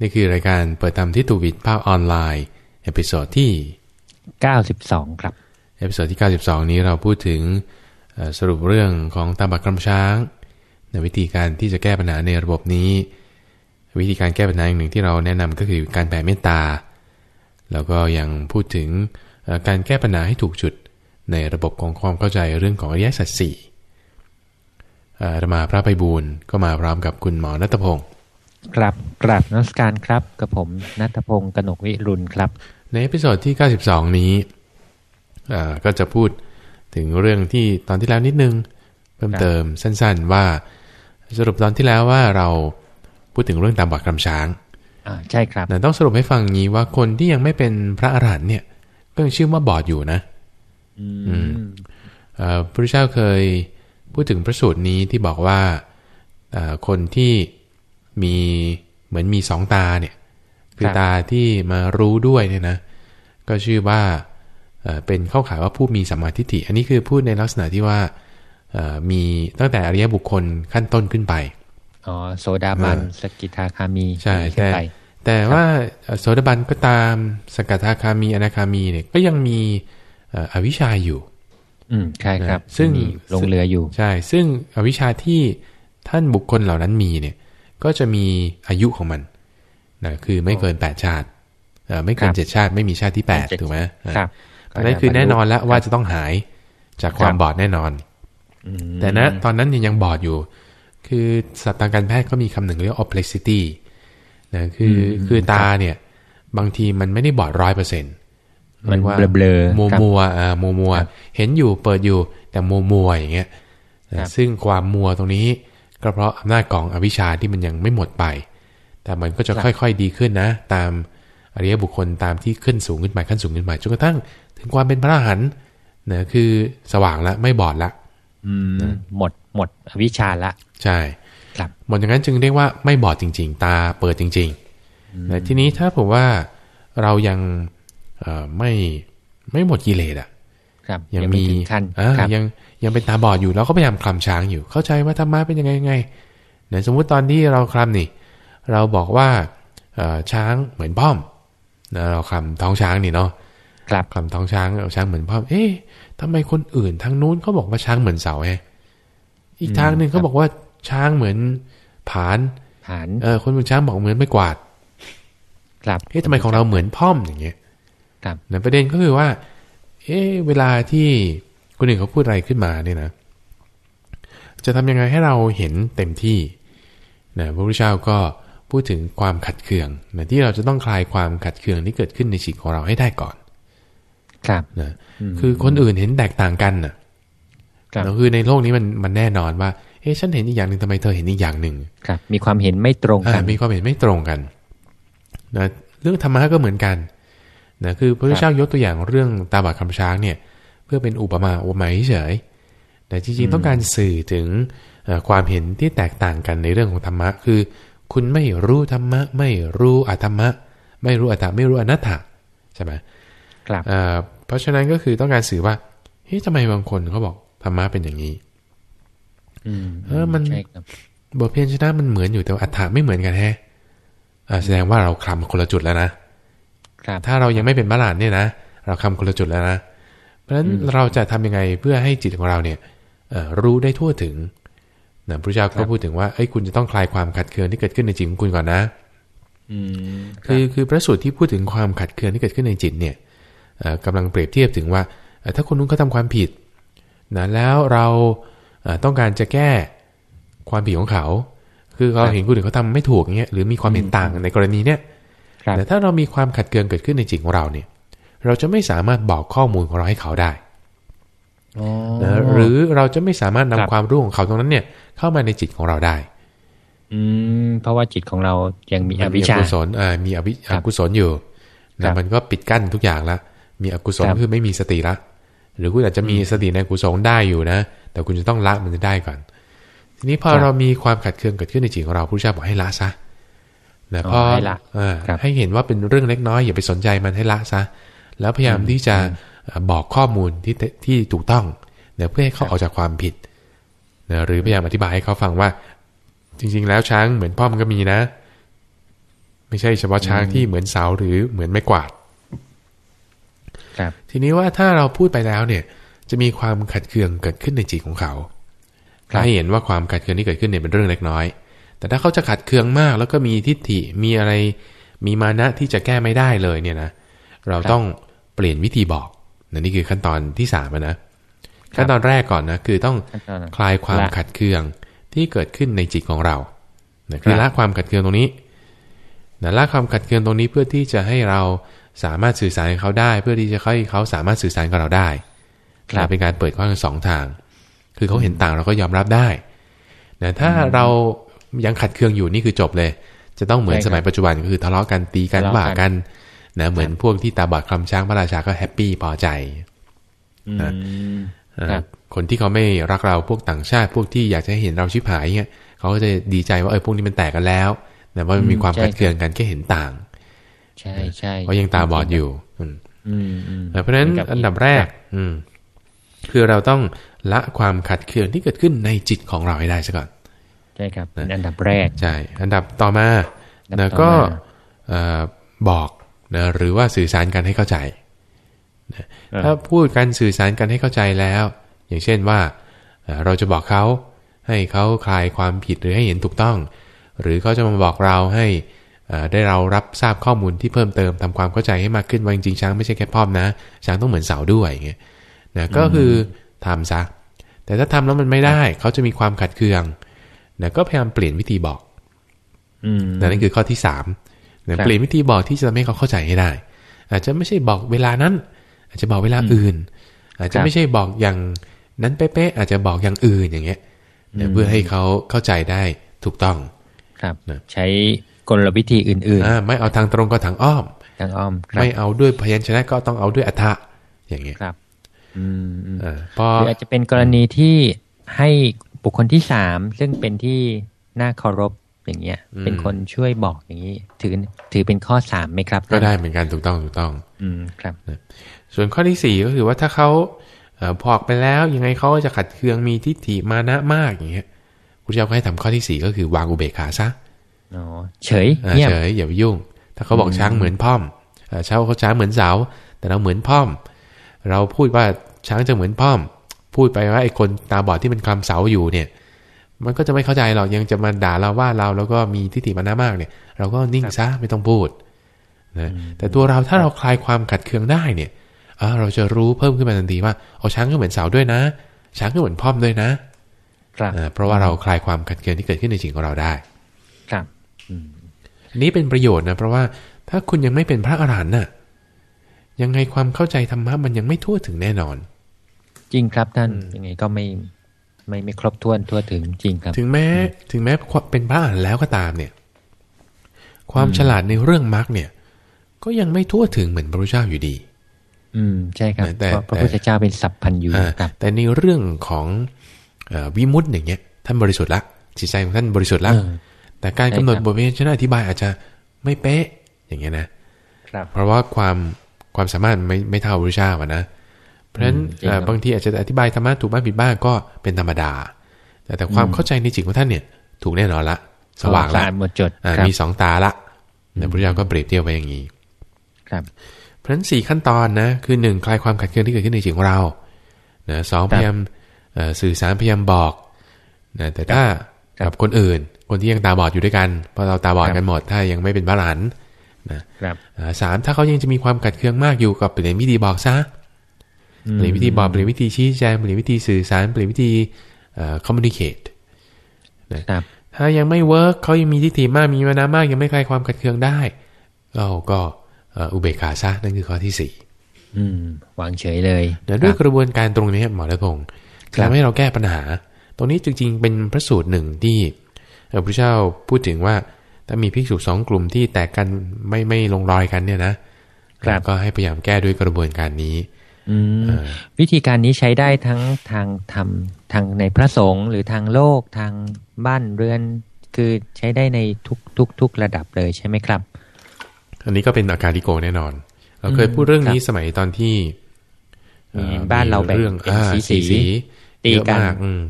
นี่คือรายการเปิดธรรมที่ถูกปิดภาคออนไลน์ episode ที่ 92 ครับ episode ที่ 92 นี้เราพูดถึงเอ่อสรุปเรื่องของตาบอดคลำช้าง ในวิธีการที่จะแก้ปัญหาในระบบนี้ วิธีการแก้ปัญหาอย่างหนึ่งที่เราแนะนำก็คือการแผ่เมตตา แล้วก็ยังพูดถึงเอ่อการแก้ปัญหาให้ถูกจุดในระบบของความเข้าใจเรื่องของอริยสัจสี่เอ่ออาตมาพระไพบูลย์ก็มาพร้อมกับคุณหมอณัฐพงศ์ ครับกราบนมัสการครับกับผมณัฐพงศ์กนกวิรุณครับ ใน episode ที่ 92 นี้เอ่อก็จะพูดถึงเรื่องที่ตอนที่แล้วนิดนึง เพิ่มเติมสั้นๆว่า สรุปตอนที่แล้วว่าเราพูดถึงเรื่องตาบอดคลำช้างอ่าใช่ครับแต่ต้องสรุปให้ฟังงี้ว่าคนที่ยังไม่เป็นพระอรหันต์เนี่ย ก็ยังชื่อว่าบอดอยู่นะ อือืมเอ่อพระเจ้าเคยพูดถึงพระสูตรนี้ที่บอกว่าเอ่อคนที่ มีเหมือนมีสองตาเนี่ยคือตาที่มารู้ด้วยเนี่ยนะ ก็ชื่อว่าเอ่อเป็นเข้าขายว่าผู้มีสัมมาทิฏฐิ อันนี้คือพูดในลักษณะที่ว่าเอ่อมีตั้งแต่อริยบุคคลขั้นต้นขึ้นไป อ๋อโซดาบันเออสกิทาคามีใช่ขึ้นแต่ไปแต่ว่าเอ่อโสดาบันก็ตามสกทาคามีอนาคามีเนี่ยก็ยังมีเอ่ออวิชชาอยู่ อืมใช่ครับนะซึ่งมีลงเรืออยู่ใช่ ซึ่งอวิชชาที่ท่านบุคคลเหล่านั้นมีเนี่ย ก็จะมีอายุของมันนะคือไม่เกินแปดชาติเอ่อไม่เกินครับเจ็ดชาติไม่มีชาติที่แปดเจ็ดถูกไหมอ่าครับเพราะฉะนั้นคือแน่นอนแล้วว่าจะต้องหายจากความครับบอดแน่นอนอืมแต่นะตอนนั้นเนี่ยยังบอดอยู่ คือสัตว์ทางการแพทย์ก็มีคำหนึ่งเรียกว่า opacity นะคืออคือตาเนี่ย บางทีมันไม่ได้บอดร้อยเปอร์เซ็นต์มันเบลอๆมัวครับมัวๆอ่ามัวมัวๆครับเห็นอยู่เปิดอยู่แต่มัวมัวๆอย่างเงี้ยนะครับซึ่งความมัวตรงนี้ ก็เพราะอำนาจของอวิชชาที่มันยังไม่หมดไป แต่มันก็จะค่อยๆดีขึ้นนะ ตามอริยบุคคลตามที่ขึ้นสูงขึ้นไปขั้นสูงขึ้นไปจนกระทั่ง ถึงความเป็นพระอรหันต์นะคือสว่างละไม่บอดละอืมหมดหมดอวิชชาละ ใช่ครับหมดอย่างนั้นจึงเรียกว่าไม่บอดจริง ๆ ตาเปิดจริงๆแต่ทีนี้ถ้าผมว่าเรายังเอ่อไม่ไม่หมดกิเลสอะ ครับยังไมีถึงขั้นอ่าครับยังยังเป็นตาบอดอยู่เราก็พยายามคลำช้างอยู่ เข้าใจว่าธรรมะเป็นยังไงยังไงเนี่ยสมมุติตอนที่เราคลำนี่ เราบอกว่าเอ่อช้างเหมือนพ่อมนะเราคลำท้องช้างนี่เนาะครับคลำท้องช้างเอาช้างเหมือนพ่อมเอ๊ะทำไมคนอื่นทางนู้นเขาบอกว่าช้างเหมือนเสาไงอีกทางหนึ่งเขาบอกว่าช้างเหมือนผานผ่านเออคนเป็นช้างบอกเหมือนไม่กวาด ครับเอ๊ะทำไมของเราเหมือนพ่อมอย่างเงี้ย ครับนะประเด็นก็คือว่า เอ๊ะเวลาที่คนอื่นเขาพูดอะไรขึ้นมาเนี่ยนะ จะทำยังไงให้เราเห็นเต็มที่นะพระพุทธเจ้าก็พูดถึงความขัดเคืองนะที่เราจะต้องคลายความขัดเคืองที่เกิดขึ้นในจิตของเราให้ได้ก่อน ครับนะคือคนอื่นเห็นแตกต่างกันน่ะครับแล้วคือในโลกนี้มันมันแน่นอนว่าเอ๊ะฉันเห็นอีกอย่างหนึ่งทำไมเธอเห็นอีกอย่างหนึ่งครับ มีความเห็นไม่ตรงอ่ากันมีความเห็นไม่ตรงกันนะเรื่องธรรมะก็เหมือนกัน นะคือพระพุทธเจ้ายกตัวอย่างเรื่องตาบาดคำช้างเนี่ย เพื่อเป็นอุปมาอุปไมยเฉยๆแต่จริงๆต้องการสื่อถึงเอ่อความเห็นที่แตกต่างกันในเรื่องของธรรมะ คือ คุณไม่รู้ธรรมะ ไม่รู้อธรรมะ ไม่รู้อัตตะไม่รู้อนัตถะใช่ไหมครับเอ่อเพราะฉะนั้นก็คือต้องการสื่อว่าเฮ้ยทำไมบางคนเขาบอกธรรมะเป็นอย่างนี้อืมเออมันใช่ครับบทเพียนชนะมันเหมือนอยู่แต่ว่าอัฏฐะไม่เหมือนกันแฮะอ่าแสดงว่าเราคลำคนละจุดแล้วนะครับ ถ้าเรายังไม่เป็นบาลานเนี่ยนะ เราคำคนละจุดแล้วนะ เพราะฉะนั้นเราจะทำยังไงเพื่อให้จิตของเราเนี่ยเอ่อรู้ได้ทั่วถึงนะพระเจ้าก็พูดถึงว่าเอ้ยคุณจะต้องคลายความขัดเคืองที่เกิดขึ้นในจิตของคุณก่อนนะอืมคือคือพระสูตรที่พูดถึงความขัดเคืองที่เกิดขึ้นในจิตเนี่ยเอ่อกำลังเปรียบเทียบถึงว่าเอ่อถ้าคนนู้นเขาทำความผิดนะแล้วเราเอ่อต้องการจะแก้ความผิดของเขา คือเราเห็นคนอื่นเขาทำไม่ถูกอย่างเงี้ยหรือมีความเห็นต่างในกรณีเนี้ยครับ แต่ถ้าเรามีความขัดเคืองเกิดขึ้นในจิตของเราเนี่ย เราจะไม่สามารถบอกข้อมูลของเราให้เขาได้อ๋อนะหรือเราจะไม่สามารถนำครับความรู้ของเขาตรงนั้นเนี่ย เข้ามาในจิตของเราได้ อืมเพราะว่าจิตของเรายังมีอมันวิชชากุศลอ่ามีอวิครับอกุศลอยู่ครันะบมันก็ปิดกั้นทุกอย่างละมีอกุศลครับคือไม่มีสติละหรือคุณอาจจะมีสติในกุศลได้อยู่นะ แต่คุณจะต้องละมันจะได้ก่อน ทีนี้พอครับเรามีความขัดเคืองเกิดขึ้นในจิตของเราพระเจ้าบอกให้ละซะ นะอ๋อพอให้ละอ่าครับให้เห็นว่าเป็นเรื่องเล็กน้อยอย่าไปสนใจมันให้ละซะแล้วพยายามที่จะเอ่อบอกข้อมูลที่ที่ถูกต้องนะเพื่อให้เขาออกจากความผิดนะหรือพยายามอธิบายให้เขาฟังว่า จริง ๆ แล้วช้างเหมือนพ่อมันก็มีนะ ไม่ใช่เฉพาะช้างที่เหมือนเสาหรือเหมือนไม้กวาดครับทีนี้ว่าถ้าเราพูดไปแล้วเนี่ย จะมีความขัดเคืองเกิดขึ้นในจิตของเขาครับให้เห็นว่าความขัดเคืองที่เกิดขึ้นเนี่ยเป็นเรื่องเล็กน้อย แต่ถ้าเขาจะขัดเคืองมากแล้วก็มีทิฏฐิมีอะไร มีมานะที่จะแก้ไม่ได้เลยเนี่ยนะ เราต้องเปลี่ยนวิธีบอกนะนี่คือขั้นตอนที่สามอะนะขั้นตอนแรกก่อนนะคือต้องขั้นตอนคลายความละขัดเคืองที่เกิดขึ้นในจิตของเรานะคือครับละความขัดเคืองตรงนี้นะละความขัดเคืองตรงนี้เพื่อที่จะให้เราสามารถสื่อสารกับเขาได้ เพื่อที่จะให้เขาสามารถสื่อสารกับเราได้ครับนะเป็นการเปิดกว้างสองทาง คือเขาเห็นต่างเราก็ยอมรับได้นะถ้าเรา ยังขัดเคืองอยู่นี่คือจบเลย จะต้องเหมือนใช่คสรับมัยปัจจุบันก็คือทะเลาะกันตีกันทะเลาะกันว่ากันนะเหมือนพวกที่ตาบอดคลำช้างพระราชาก็แฮปปี้พอใจอืมอ่าครับคนที่เขาไม่รักเราพวกต่างชาติ พวกที่อยากจะให้เห็นเราชิบหายเงี้ยเขาก็จะดีใจว่าเออพวกนี้มันแตกกันแล้วแต่ว่ามันมีความใช่ขัดเคืองกันแค่เห็นต่าง ใช่ใช่เพราะยังตาบอดอยู่ อืมอืมอืมเพราะฉะนั้นเหมืกัอันดับแรก อืม คือเราต้องละความขัดเคืองที่เกิดขึ้นในจิตของเราให้ได้ซะก่อน ใช่ครับเป็นอันดับแรกใช่อันดับต่อมาอันดันะบต่อมาก็เอ่อบอกนะหรือว่าสื่อสารกันให้เข้าใจเออถ้าพูดกันสื่อสารกันให้เข้าใจแล้ว อย่างเช่นว่าเอ่อเราจะบอกเขาให้เขาคลายความผิดหรือให้เห็นถูกต้อง หรือเขาจะมาบอกเราให้เอ่อได้เรารับทราบข้อมูลที่เพิ่มเติมทำความเข้าใจให้มากขึ้นว่าจริงๆช้างไม่ใช่แค่ป้อมนะช้างต้องเหมือนเสาด้วยอย่างเงี้ยนะก็คือทำซะแต่ถ้าทำแล้วมันไม่ได้ เขาจะมีความขัดเคือง นะก็พยายามเปลี่ยนวิธีบอกอืมนั่นคือข้อที่สามนะครับเปลี่ยนวิธีบอกที่จะทำให้เขาเข้าใจให้ได้ อาจจะไม่ใช่บอกเวลานั้น อาจจะบอกเวลาอื่น อาจจะไม่ใช่บอกอย่างนั้นเป๊ะๆอาจจะบอกอย่างอื่นอย่างเงี้ยนะเพื่อให้เขาเข้าใจได้ถูกต้อง ครับนะใช้กลวิธีอื่นอ่าไม่เอาทางตรงก็ทางอ้อมๆทางอ้อมครับไม่เอาด้วยพยัญชนะก็ต้องเอาด้วยอัฏฐะอย่างเงี้ยครับ อืมอืมอ่าพอหรืออาจจะเป็นกรณีที่ให้ บุคคลที่สามซึ่งเป็นที่น่าเคารพอย่างเงี้ย เป็นคนช่วยบอกอย่างนี้ ถือถือเป็นข้อสามไหมครับ ก็ได้เหมือนกันถูกต้องถูกต้อง อืมครับ ส่วนข้อที่สี่ก็คือว่าถ้าเขาเอ่อพอออกไปแล้วยังไงเขาก็จะขัดเคืองมีทิฏฐิมานะมากอย่างเงี้ยพระเจ้าก็ให้ทำข้อที่สี่ก็คือวางอุเบกขาซะอ๋อเฉยอ่าเงียบเฉยอย่าไปยุ่ง ถ้าเขาบอกช้างเหมือนพ่อมอ่าช้างเขาช้างเหมือนเสาแต่เราเหมือนพ่อม เราพูดว่าช้างจะเหมือนพ่อม พูดไปว่าไอ้คนตาบอดที่มันคลำเสาอยู่เนี่ย มันก็จะไม่เข้าใจหรอกยังจะมาด่าเราว่าเราแล้วก็มีทิฏฐิมานะมากเนี่ย เราก็นิ่งซะไม่ต้องพูดนะแต่ตัวเราถ้าเราคลายความขัดเคืองได้เนี่ยอ่าเราจะรู้เพิ่มขึ้นมาทันทีว่าเอาช้างก็เหมือนเสาด้วยนะ ช้างก็เหมือนพ่อมด้วยนะครับอ่าเพราะว่าเราคลายความขัดเคืองที่เกิดขึ้นในจิตของเราได้ ครับอันนี้เป็นประโยชน์นะเพราะว่าถ้าคุณยังไม่เป็นพระอรหันต์น่ะยังไงความเข้าใจธรรมะมันยังไม่ทั่วถึงแน่นอน จริงครับท่านยังไงก็ไม่ไม่ไม่ครบถ้วนทั่วถึงจริงครับ ถึงแม้ถึงแม้เป็นพระอรหันต์แล้วก็ตามเนี่ย ความฉลาดในเรื่องมรรคเนี่ย ก็ยังไม่ทั่วถึงเหมือนพระพุทธเจ้าอยู่ดี อืมใช่ครับแต่เพราะพระพุทธเจ้าเป็นสัพพันยูอ่าครับแต่ในเรื่องของเออวิมุตติอย่างเงี้ยท่านบริสุทธิ์ละจิตใจของท่านบริสุทธิ์ละเออแต่การใช่กำหนดครับบทเรียนชนะอธิบายอาจจะไม่เป๊ะอย่างเงี้ยนะครับ เพราะว่าความความสามารถไม่ไม่เท่าพระพุทธเจ้าอะนะ เพราะฉะนั้นอืมจริงครับเอ่อบางทีอาจจะอธิบายธรรมะถูกบ้างผิดบ้างก็เป็นธรรมดา แต่แต่ความเข้าใจในจิตของท่านเนี่ย ถูกแน่นอนละ สว่างสะละอาดหมดจดอ่าครับมีสองตาละแต่พระพุทธเจ้าก็เปรียบเทียบไว้อย่างนี้ครับเพราะฉะนั้นสี่ขั้นตอนนะคือหนึ่งคลายความขัดเคืองที่เกิดขึ้นในจิตของเรานะสองคพรับยายามเอ่อสื่อสารพยายามบอกนะแต่ถ้าครับกับคนอื่น คนที่ยังตาบอดอยู่ด้วยกันเพราะเราตาบอดกันหมดถ้ายังไม่เป็นพระอรหันต์ครับอ่าสามถ้าเขายังจะมีความขัดเคืองมากอยู่กับเปลี่ยนวิธีบอกซะ เปลี่ยนวิธีบอกเปลี่ยนวิธีชี้แจงเปลี่ยนวิธีสื่อสารเปลี่ยนวิธีเอ่อ communicate ครับถ้ายังไม่ work เขายังมีทิฏฐิมากมีมานะมากยังไม่คลายความขัดเคืองได้ เราก็เอ่ออุเบกขาซะนั่นคือข้อที่สี่อืมวางเฉยเลยเดี๋ยวด้วยกระบวนการตรงนี้หมอณัฐพงศ์ครับทำให้เราแก้ปัญหา ตรงนี้จริง ๆ เป็นพระสูตรหนึ่งที่เอ่อพระเจ้าพูดถึงว่าถ้ามีภิกษุสองกลุ่มที่แตกกันไม่ไม่ลงรอยกันเนี่ยนะครับก็ให้พยายามแก้ด้วยกระบวนการนี้อืมเอ่อ วิธีการนี้ใช้ได้ทั้งทางธรรมทางในพระสงฆ์หรือทางโลกทางบ้านเรือน คือใช้ได้ในทุกทุกทุกระดับเลยใช่ไหมครับ อันนี้ก็เป็นอาการดิโกแน่นอน เราเคยพูดเรื่องนี้สมัยตอนที่เอ่อมีบ้านเราแบ่งเรื่องเป็นอ่าสีๆสีตีเยอะกันมากอืม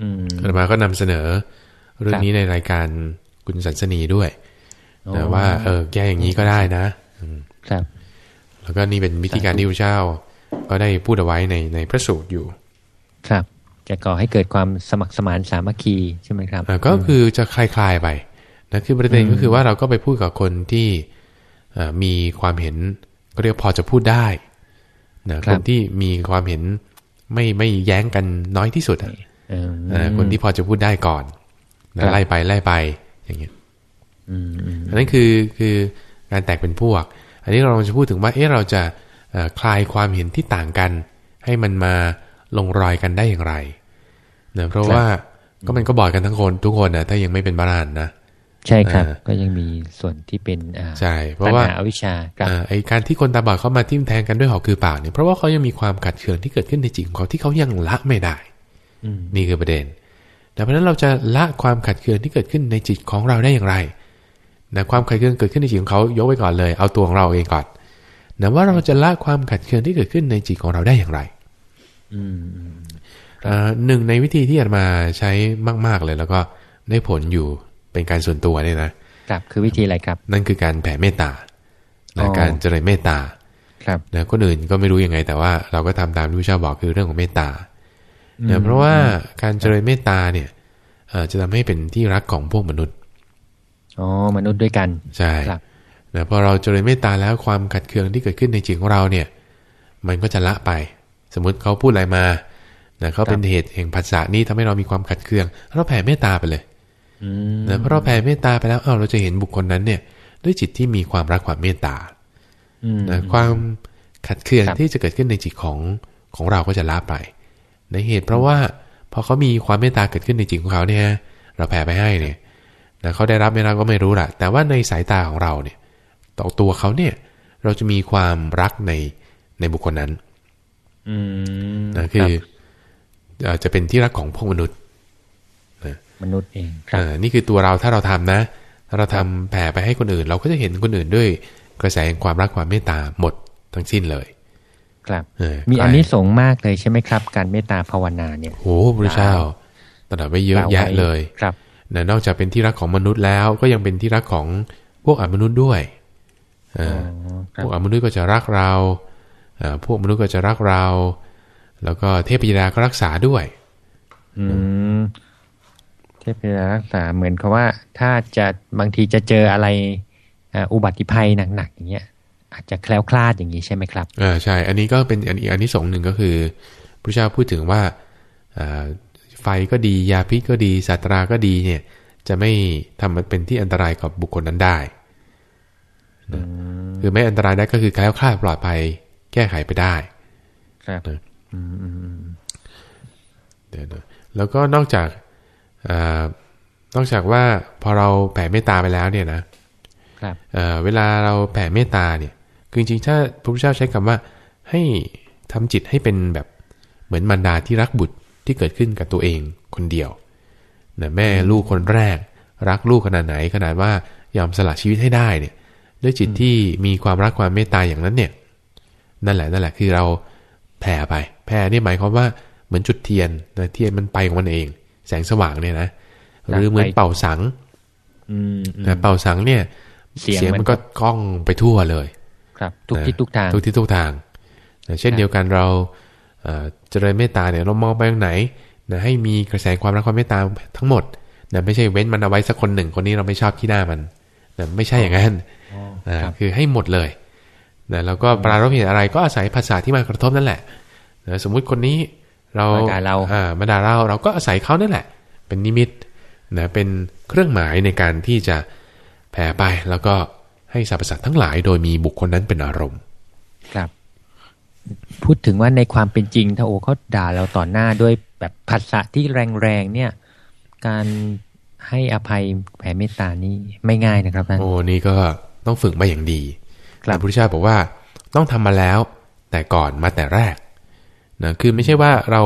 อืมอาตมาก็นำเสนอ เรื่องนี้ในรายการคุณสันสนีด้วยนะว่า เออแก้อย่างนี้ก็ได้นะครับ แล้วก็นี่เป็นวิธีการที่พระเจ้า ก็ได้พูดเอาไว้ในในพระสูตรอยู่ ครับ จะก่อให้เกิดความสมัครสมานสามัคคีใช่ไหมครับอ่าก็คือจะคลายๆไปนะคือประเด็นก็คือว่าเราก็ไปพูดกับคนที่เอ่อมีความเห็นก็เรียกพอจะพูดได้นะคครับนที่มีความเห็นไม่ไม่แย้งกันน้อยที่สุดอะเอออ่าคนที่พอจะพูดได้ก่อนนะครับไล่ไปไล่ไปอย่างเงี้ยอืมอืมอันนั้นคือคือการแตกเป็นพวก อันนี้เราจะพูดถึงว่าเอ๊ะเราจะเอ่อ คลายความเห็นที่ต่างกัน ให้มันมาลงรอยกันได้อย่างไรเนะเพราะว่าก็มันก็บอดกันทั้งคนทุกคนนะถ้ายังไม่เป็นบารานนะใช่ครับอ่าก็ยังมีส่วนที่เป็นอ่าใช่เพปัญราะว่าหาอวิชชาครับเอ่อไอการที่คนตาบอดเข้ามาทิ่มแทงกันด้วยหอกคือปากเนี่ยเพราะว่าเขายังมีความขัดเคืองที่เกิดขึ้นในจิตของเขาที่เขายังละไม่ได้อืมนี่คือประเด็นแต่เพราะฉะนั้นเราจะละความขัดเคืองที่เกิดขึ้นในจิตของเราได้อย่างไรนะความขัดเคืองเกิดขึ้นในจิตของเขายกไว้ก่อนเลย เอาตัวของเราเองก่อน นะว่าเราจะละความขัดเคืองที่เกิดขึ้นในจิตของเราได้อย่างไรอืมอืมเอ่อหนึ่งในวิธีที่อาจมาใช้มาก ๆ เลย แล้วก็ได้ผลอยู่เป็นการส่วนตัวเนี่ยนะครับคือวิธีอะไรครับ นั่นคือการแผ่เมตตาอ๋นะอการเจริญเมตตาครับนะคนอื่นก็ไม่รู้ยังไง แต่ว่าเราก็ทำตามที่พระเจ้าบอกคือเรื่องของเมตตานะเพราะว่าการเจริญเมตตาเนี่ยเอ่อจะทำให้เป็นที่รักของพวกมนุษย์อ๋อมนุษย์ด้วยกันใช่ครับ นะพอเราเจริญเมตตาแล้วความขัดเคืองที่เกิดขึ้นในจิตของเราเนี่ยมันก็จะละไป สมมุติเขาพูดอะไรมานะเขาเป็นเหตุแห่งภาษานี้ทำให้เรามีความขัดเคือง เราแผ่เมตตาไปเลยอืมนะเพราะเราแผ่เมตตาไปแล้วเอ้าเราจะเห็นบุคคลนั้นเนี่ย ด้วยจิตที่มีความรักความเมตตาอืมนะความขัดเคืองครับที่จะเกิดขึ้นในจิตของของเราก็จะละไป ในเหตุเพราะว่าพอเขามีความเมตตาเกิดขึ้นในจิตของเขาเนี่ย เราแผ่ไปให้เนี่ยนะเขาได้รับไม่รับก็ไม่รู้แหละแต่ว่าในสายตาของเราเนี่ย ต่อตัวเขาเนี่ย เราจะมีความรักในในบุคคลนั้นอืมนะคือเอ่อจะเป็นที่รักของพวกมนุษย์มนุษย์เองครับอ่านี่คือตัวเราถ้าเราทำนะถ้าเราทำแผ่ไปให้คนอื่น เราก็จะเห็นคนอื่นด้วยกระแสแห่งความรักความเมตตาหมดทั้งสิ้นเลย ครับเออมีใครอันนี้สงส์มากเลยใช่ไหมครับ การเมตตาภาวนาเนี่ยโอ้พระเจ้าตรัสไว้เยอะกล่าวแยะไว้เลยครับนะนอกจากเป็นที่รักของมนุษย์แล้ว ก็ยังเป็นที่รักของพวกอมนุษย์ด้วยเอออ๋อครั พบวกอมนุษย์ก็จะรักเราอ่าพวกมนุษย์ก็จะรักเรา แล้วก็เทพยดาก็รักษาด้วย อืมเทพยารักษาเหมือนกับว่า ถ้าจะบางทีจะเจออะไรอ่าอุบัติภัยหนักๆอย่างเงี้ย อาจจะแคล้วคลาดอย่างนี้ใช่ไหมครับอ่าใช่ อันนี้ก็เป็นอันอีกอันที่สองหนึ่งก็คือพระเจ้าพูดถึงว่าอ่าไฟก็ดียาพิษก็ดีสัตราก็ดีเนี่ย จะไม่ทำมันเป็นที่อันตรายกับบุคคลนั้นได้นะ คือไม่อันตรายได้ก็คือแคล้วคลาดปลอดภัยแก้ไขไปได้ครับนะอืมอืมอืมเดี๋ยวนะแล้วก็นอกจากอานอกจากว่าพอเราแผ่เมตตาไปแล้วเนี่ยนะครับเอ่อเวลาเราแผ่เมตตาเนี่ยคือจริงๆถ้าพระพุทธเจ้าใช้คำว่าให้ทำจิตให้เป็นแบบเหมือนมารดาที่รักบุตรที่เกิดขึ้นกับตัวเองคนเดียวนะแม่ลูกคนแรก รักลูกขนาดไหนขนาดว่ายอมสละชีวิตให้ได้เนี่ย ด้วยจิตที่มีความรักความเมตตาอย่างนั้นเนี่ย นั่นแหละนั่นแหละคือเราแผ่ไป แผ่นี่หมายความว่าเหมือนจุดเทียนนะเทียนมันไปของมันเอง แสงสว่างเนี่ยนะหรือเหมือนเป่าสังอืมอืมนะเป่าสังเนี่ย เสียงเสียงมัมันนก็ก้องไปทั่วเลย ครับ ทุกนะทิศทุกทางทุกทิศทุกทางนะเช่นครับเดียวกันเราเอ่อเจริญเมตตาเนี่ยเรามองไปทางไหนนะให้มีกระแสความรักความเมตตาทั้งหมดนะไม่ใช่เว้นมันเอาไว้สักคนหนึ่งคนนี้เราไม่ชอบที่หน้ามันนะไม่ใช่อย่างนั้นอ๋อนะ ครับคือให้หมดเลยนะแล้วก็ปรารภเหตุอะไรก็อาศัยภาษาที่มากระทบนั่นแหละนะสมมุติคนนี้เรามาด่าเราอ่มาด่าเราเราก็อาศัยเขานั่นแหละ เป็นนิมิตนะเป็นเครื่องหมายในการที่จะแผ่ไปแล้วก็ให้สรรพสัตว์ทั้งหลาย โดยมีบุคคลนั้นเป็นอารมณ์ ครับ พูดถึงว่าในความเป็นจริงถ้าโอเขาด่าเราต่อหน้าด้วยแบบภาษาที่แรงๆเนี่ย การให้อภัยแผ่เมตตานี่ไม่ง่ายนะครับท่านโอ้นี่ก็ ต้องฝึกมาอย่างดีครับพระพุทธเจ้าบอกว่าต้องทำมาแล้วแต่ก่อนมาแต่แรกนะคือไม่ใช่ว่าเรา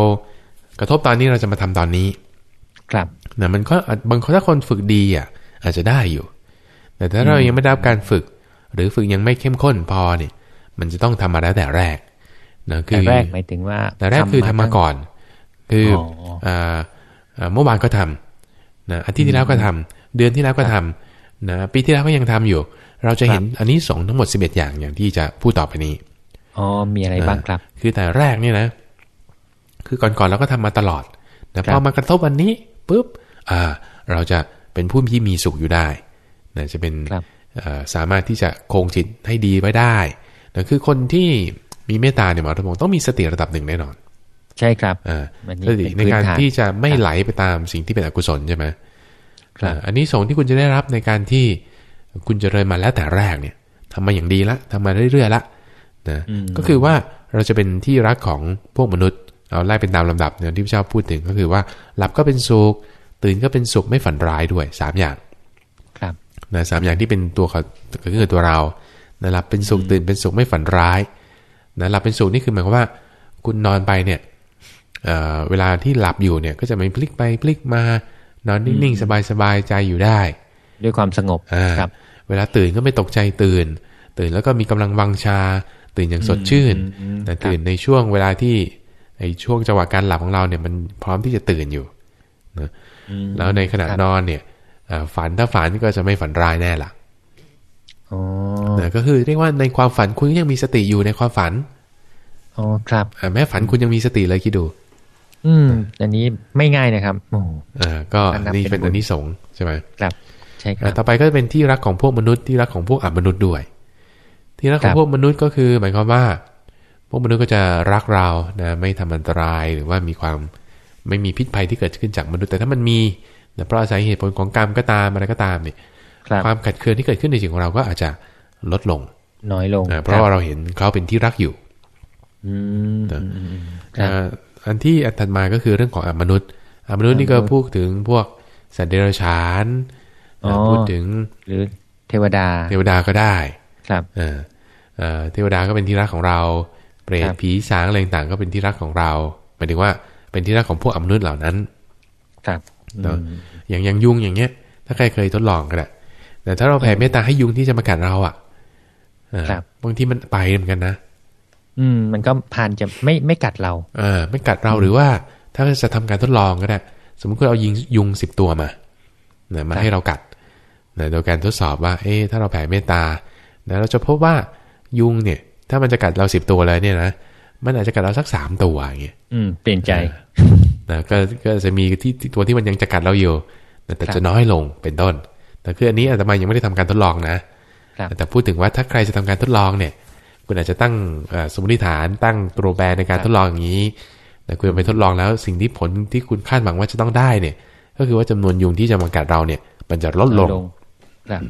กระทบตอนนี้เราจะมาทำตอนนี้ ครับนะมันก็อาจบางคนถ้าคนฝึกดีอะอาจจะได้อยู่ แต่ถ้าเรายังไม่ได้รับการฝึก หรือฝึกยังไม่เข้มข้นพอเนี่ย มันจะต้องทำมาแล้วแต่แรกนะคืแต่อแรกหมายถึงว่า แต่แรกคือทำมาก่อน คือออาอ่าเมื่อวานก็ทำนะอาทิตย์ที่แล้วก็ทำเดือนที่แล้วก็ทำนะปีที่แล้วก็ยังทำอยู่ เราจะเห็นอันนี้สงส์ทั้งหมด 11 อย่างอย่างที่จะพูดต่อไปนี้อ๋อมีอะไรบ้างครับ คือแต่แรกเนี่ยนะ คือก่อนๆเราก็ทำมาตลอดนะพอมากระทบวันนี้ปุ๊บอ่า เราจะเป็นผู้ที่มีสุขอยู่ได้นะจะเป็นครับเอ่อสามารถที่จะคงจิตให้ดีไว้ได้นะคือคนที่มีเมตตาเนี่ยหมอธรรมต้องมีสติระดับหนึ่งแน่นอน ใช่ครับอ่าอันนี้สติเป็นในการพื้นฐานที่จะไม่ไหลไปตามสิ่งที่เป็นอกุศลใช่ไหมครับอ่าอันนี้ส่งส์ที่คุณจะได้รับในการที่ คุณเจริญมาแล้วแต่แรกเนี่ยทำมาอย่างดีละทำมาเรื่อยๆละนะก็คือว่าเราจะเป็นที่รักของพวกมนุษย์เอาไล่เป็นตามลำดับเนี่ยที่พระเจ้าพูดถึงก็คือว่าหลับก็เป็นสุข ตื่นก็เป็นสุขไม่ฝันร้ายด้วยสามอย่างครับนะสามอย่างที่เป็นตัวเขาก็คือตัวเรานะหลับเป็นสุขตื่นเป็นสุขไม่ฝันร้ายนะหลับเป็นสุขนี่คือหมายความว่า คุณนอนไปเนี่ยเอ่อเวลาที่หลับอยู่เนี่ยก็จะไม่พลิกไปพลิกมานอนนิ่งๆสบายๆใจอยู่ได้ ด้วยความสงบอ่าครับ เวลาตื่นก็ไม่ตกใจตื่น ตื่นแล้วก็มีกำลังวังชา ตื่นอย่างสดชื่นอืมแต่ตื่นในช่วงเวลาที่ไอ้ช่วงจังหวะการหลับของเราเนี่ยมันพร้อมที่จะตื่นอยู่นะอืมแล้วในขณะครับนอนเนี่ยอ่าฝันถ้าฝันก็จะไม่ฝันร้ายแน่ละอ๋อนะก็คือเรียกว่าในความฝันคุณก็ยังมีสติอยู่ในความฝันอ๋อครับอ่าแม้ฝันคุณยังมีสติเลยคิดดู อืม อันนี้ไม่ง่ายนะครับโอ้อ่าก็อันนั้นนี่เป็เป็นนบุญอันนี้สงส์ใช่ไหมครับ ใช่คอ่ารับต่อไปก็เป็นที่รักของพวกมนุษย์ที่รักของพวกอัมนุษย์ด้วย ที่รักขครัองบพวกมนุษย์ก็คือ หมายความว่า พวกมนุษย์ก็จะรักเรานะไม่ทำอันตรายหรือว่ามีความไม่มีพิษภัยที่เกิดขึ้นจากมนุษย์แต่ถ้ามันมีนะเพราะอาศัยเหตุผลของกรรมก็ตามอะไรก็ตามเนี่ยครับความขัดเคืองที่เกิดขึ้นในจิตของเราก็อาจจะลดลง น้อยลงนะเพราะว่าเราเห็นเขาเป็นที่รักอยู่อืมนะอืมอืมครับอ่าอันที่อันถัดมาก็คือเรื่องของอมนุษย์อมนุษย์นี่ก็อมนุษย์พูดถึงพวกสัตว์เดรัจฉานอ๋อนะ พูดถึงหรือเทวดา เทวดาก็ได้ ครับเออเอ่อเทวดาก็เป็นที่รักของเรา เปรคตรับผีสางอะไรต่างๆก็เป็นที่รักของเราหมายถึงว่าเป็นที่รักของพวกอมนุษย์เหล่านั้น ครับเนอะอืมอย่างอย่างยุงอย่างเงี้ย ถ้าใครเคยทดลองก็ได้แต่ถ้าเราแผ่เมตตาให้ยุงที่จะมากัดเราอะเออครับบางทีมันไปเหมือนกันนะอืม มันก็ผ่านจะไม่ไม่กัดเรา เออ ไม่กัดเราหรือว่า ถ้าจะทำการทดลองก็ได้ สมมติคุณเอายิงยุงสิบตัวมานะมาครับให้เรากัดนะ โดยการทดสอบว่า เอ๊ะถ้าเราแผ่เมตตานะเราจะพบว่ายุงเนี่ย ถ้ามันจะกัดเราสิบตัวเลยเนี่ยนะ มันอาจจะกัดเราสักสามตัวอย่างเงี้ย อืม เปลี่ยนใจนะก็ก็จะมีที่ที่ตัวที่มันยังจะกัดเราอยู่นะแต่ครับจะน้อยลงเป็นต้น แต่คืออันนี้อาตมายังไม่ได้ทำการทดลองนะครับแต่พูดถึงว่าถ้าใครจะทำการทดลองเนี่ย คุณอาจจะตั้งเอ่อสมมติฐานตั้งตัวแปรในการครับทดลองอย่างนี้ แต่คุณไปทดลองแล้วสิ่งที่ผลที่คุณคาดหวังว่าจะต้องได้เนี่ย ก็คือว่าจำนวนยุงที่จะมากัดเราเนี่ย มันจะลดลง ครับ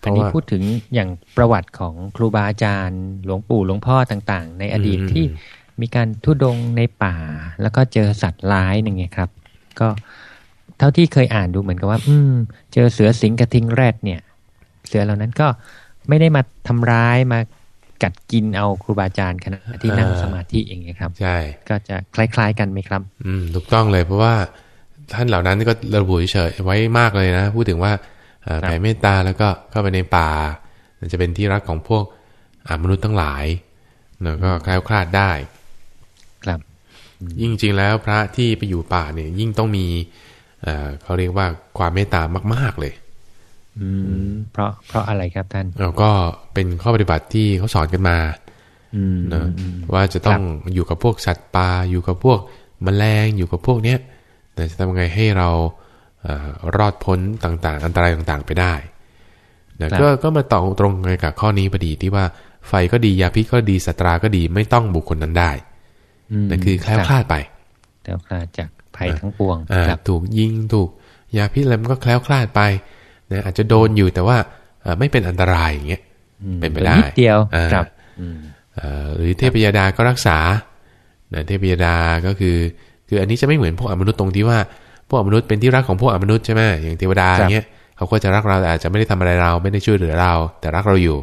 เพอันราะนี้ว่าพูดถึงอย่างประวัติของครูบาอาจารย์ หลวงปู่หลวงพ่อต่างๆ ในอดีตอืมที่มีการทุดงค์ในป่า แล้วก็เจอสัตว์ร้ายอย่างเงี้ยครับ ก็เท่าที่เคยอ่านดูเหมือนกับว่า อืม เจอเสือสิงห์กระทิงแรดเนี่ย เสือเหล่านั้นก็ไม่ได้มาทำร้ายมากัดกินเอาครูบาอาจารย์ขณะที่นั่งสมาธิอย่างเงี้ยครับ ใช่ ก็จะคล้าย ๆ กันไหมครับ อืมถูกต้องเลยเพราะว่าท่านเหล่านั้นก็ระบุเฉยๆไว้มากเลยนะ พูดถึงว่าเอ่อครับ แผ่เมตตาแล้วก็เข้าไปในป่า จะเป็นที่รักของพวกอามนุษย์ทั้งหลายแล้วก็แคล้วคลาดได้ ครับ ยิ่งจริงๆแล้วพระที่ไปอยู่ป่าเนี่ย ยิ่งต้องมีเอ่อเขาเรียกว่าความเมตตามาก ๆเลย อืม เพราะเพราะอะไรครับท่านแล้วก็เป็นข้อปฏิบัติที่เขาสอนกันมาอืมนะอืมว่าจะต้องอยู่กับพวกสัตว์ป่าอยู่กับพวกแมลงอยู่กับพวกเนี้ยแต่จะทำไงให้เราเออ รอดพ้นต่างๆ อันตรายต่างๆ ไปได้นะก็ก็มาต่อตรงกันกับข้อนี้พอดีที่ว่าไฟก็ดียาพิษก็ดีสัตราก็ดีไม่ต้องบุคคลนั้นได้มนั่นคือแคล้วคลาดไปแคล้วคลาดจากภัยทั้งปวงอ่าครับถูกยิงถูกยาพิษอะไรมันก็แคล้วคลาดไปนะอาจจะโดนอยู่แต่ว่าเอ่อไม่เป็นอันตรายอย่างเงี้ยอืมเป็นไปได้นิดเดียวอ่าครับอืมเอ่อหรือเทพยดาก็รักษานะเทพยดาก็คือ คืออันนี้จะไม่เหมือนพวกอมนุษย์ตรงที่ว่า พวกอมนุษย์เป็นที่รักของพวกอมนุษย์ใช่ไหมอย่างเทวดาอย่างเงี้ยเขาก็จะรักเราแต่อาจจะไม่ได้ทำอะไรเรา ไม่ได้ช่วยเหลือเรา แต่รักเราอยู่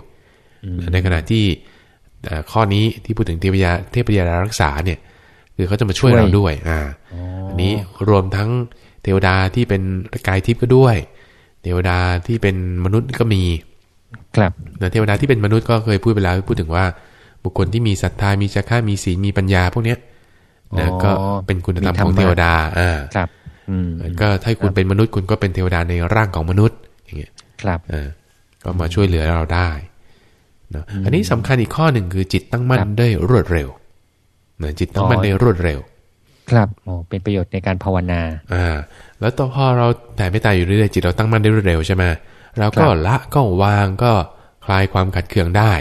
ในขณะที่เอ่อข้อนี้ที่พูดถึงเทพยาเทพยดารักษาเนี่ย คือเขาจะมาช่วยช่วยเราด้วยอ่าอ๋ออันนี้รวมทั้งเทวดาที่เป็นกายทิพย์ก็ด้วย เทวดาที่เป็นมนุษย์ก็มี ครับนะเทวดาที่เป็นมนุษย์ก็เคยพูดไปแล้วพูดถึงว่า บุคคลที่มีศรัทธามีจาค่ามีศีลมีปัญญาพวกเนี้ยนะอ๋อก็เป็นคุณธรรมมีธรรของมะเทวดาอ่าครับอืม ก็ถ้าคุณเป็นมนุษย์คุณก็เป็นเทวดาในร่างของมนุษย์ อย่างเงี้ยครับเออก็มาช่วยเหลือเราได้นะอันนี้สำคัญอีกข้อหนึ่งคือจิตตั้งมั่นครับได้รวดเร็วนะจิตตั้งมั่นอ๋อได้รวดเร็ว ครับโอ้เป็นประโยชน์ในการภาวนาอ่าแล้วต่อพอเราแผ่เมตตาอยู่เรื่อยๆจิตเราตั้งมั่นได้รวดเร็วใช่ไหมเราก็ครับละก็วางก็คลายความขัดเคืองได้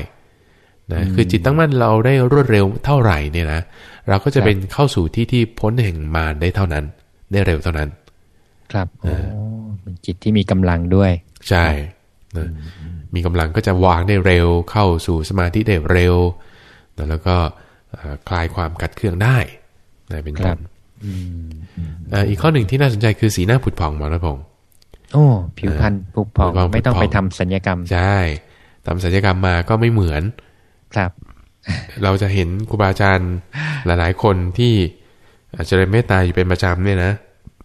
นะคือจิตตั้งมั่นเราได้รวดเร็วเท่าไหร่เนี่ยนะเราก็จะครับเป็นเข้าสู่ที่ที่พ้นแห่งมารได้เท่านั้น ได้เร็วเท่านั้น ครับโอ้เป็นจิตที่มีกำลังด้วย ใช่นะมีกำลังก็จะวางได้เร็ว เข้าสู่สมาธิได้เร็วนะแล้วก็เอ่อคลายความกัดเคืองได้นะเป็นครัต้บนเอ่ออีกข้อหนึ่งที่น่าสนใจคือสีหน้าผุดผ่องหมอรัพงศ์โอ้ผิวพรรณผุพองผุพองไม่ต้องผุพองไปทำสัญญกรรม ใช่ทำศัลยกรรมมาก็ไม่เหมือน ครับ เราจะเห็นครูบาอาจารย์หลาย ๆ คนที่ อาจจะเริญเมตตาอยู่เป็นประจำเนี่ยนะ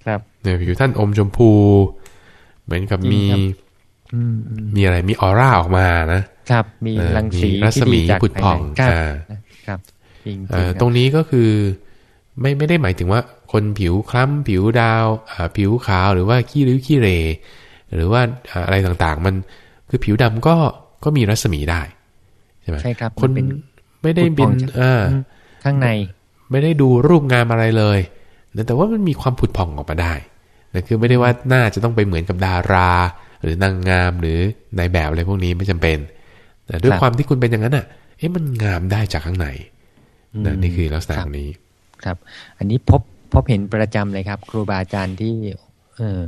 ครับเนี่ยผิวท่านอมชมพู เหมือนกับจริงมีครับอืมอืมมีอะไรมีออร่าออกมานะครับ มีเออรังสีมีรัศมีที่ดีจากผุดผ่องภายในครับอ่าครับจริงๆเอ่อคบตรงนี้ก็คือไม่ไม่ได้หมายถึงว่าคนผิวคล้ำผิวดาวอ่าผิวขาวหรือว่าขี้ริ้วขี้เหรหรือว่าอ่าอะไรต่างๆ มันคือผิวดำก็ก็มีรัศมีได้ใช่ไหมใช่ครับ คนมันเป็นไม่ได้ผุดเป็ผ่นองจากอ่าข้างใน ไม่ได้ดูรูปงามอะไรเลยนะแต่ว่ามันมีความผุดผ่องออกมาได้นะคือไม่ได้ว่าหน้าจะต้องไปเหมือนกับดารา หรือนางงามหรือนายแบบอะไรพวกนี้ไม่จำเป็นแต่ด้วยครับความที่คุณเป็นอย่างนั้นอะ เอ๊ะมันงามได้จากข้างในนะอืมนี่คือลักษณะครับนี้ ครับ อันนี้พบพบเห็นประจำเลยครับ ครูบาอาจารย์ที่ เออ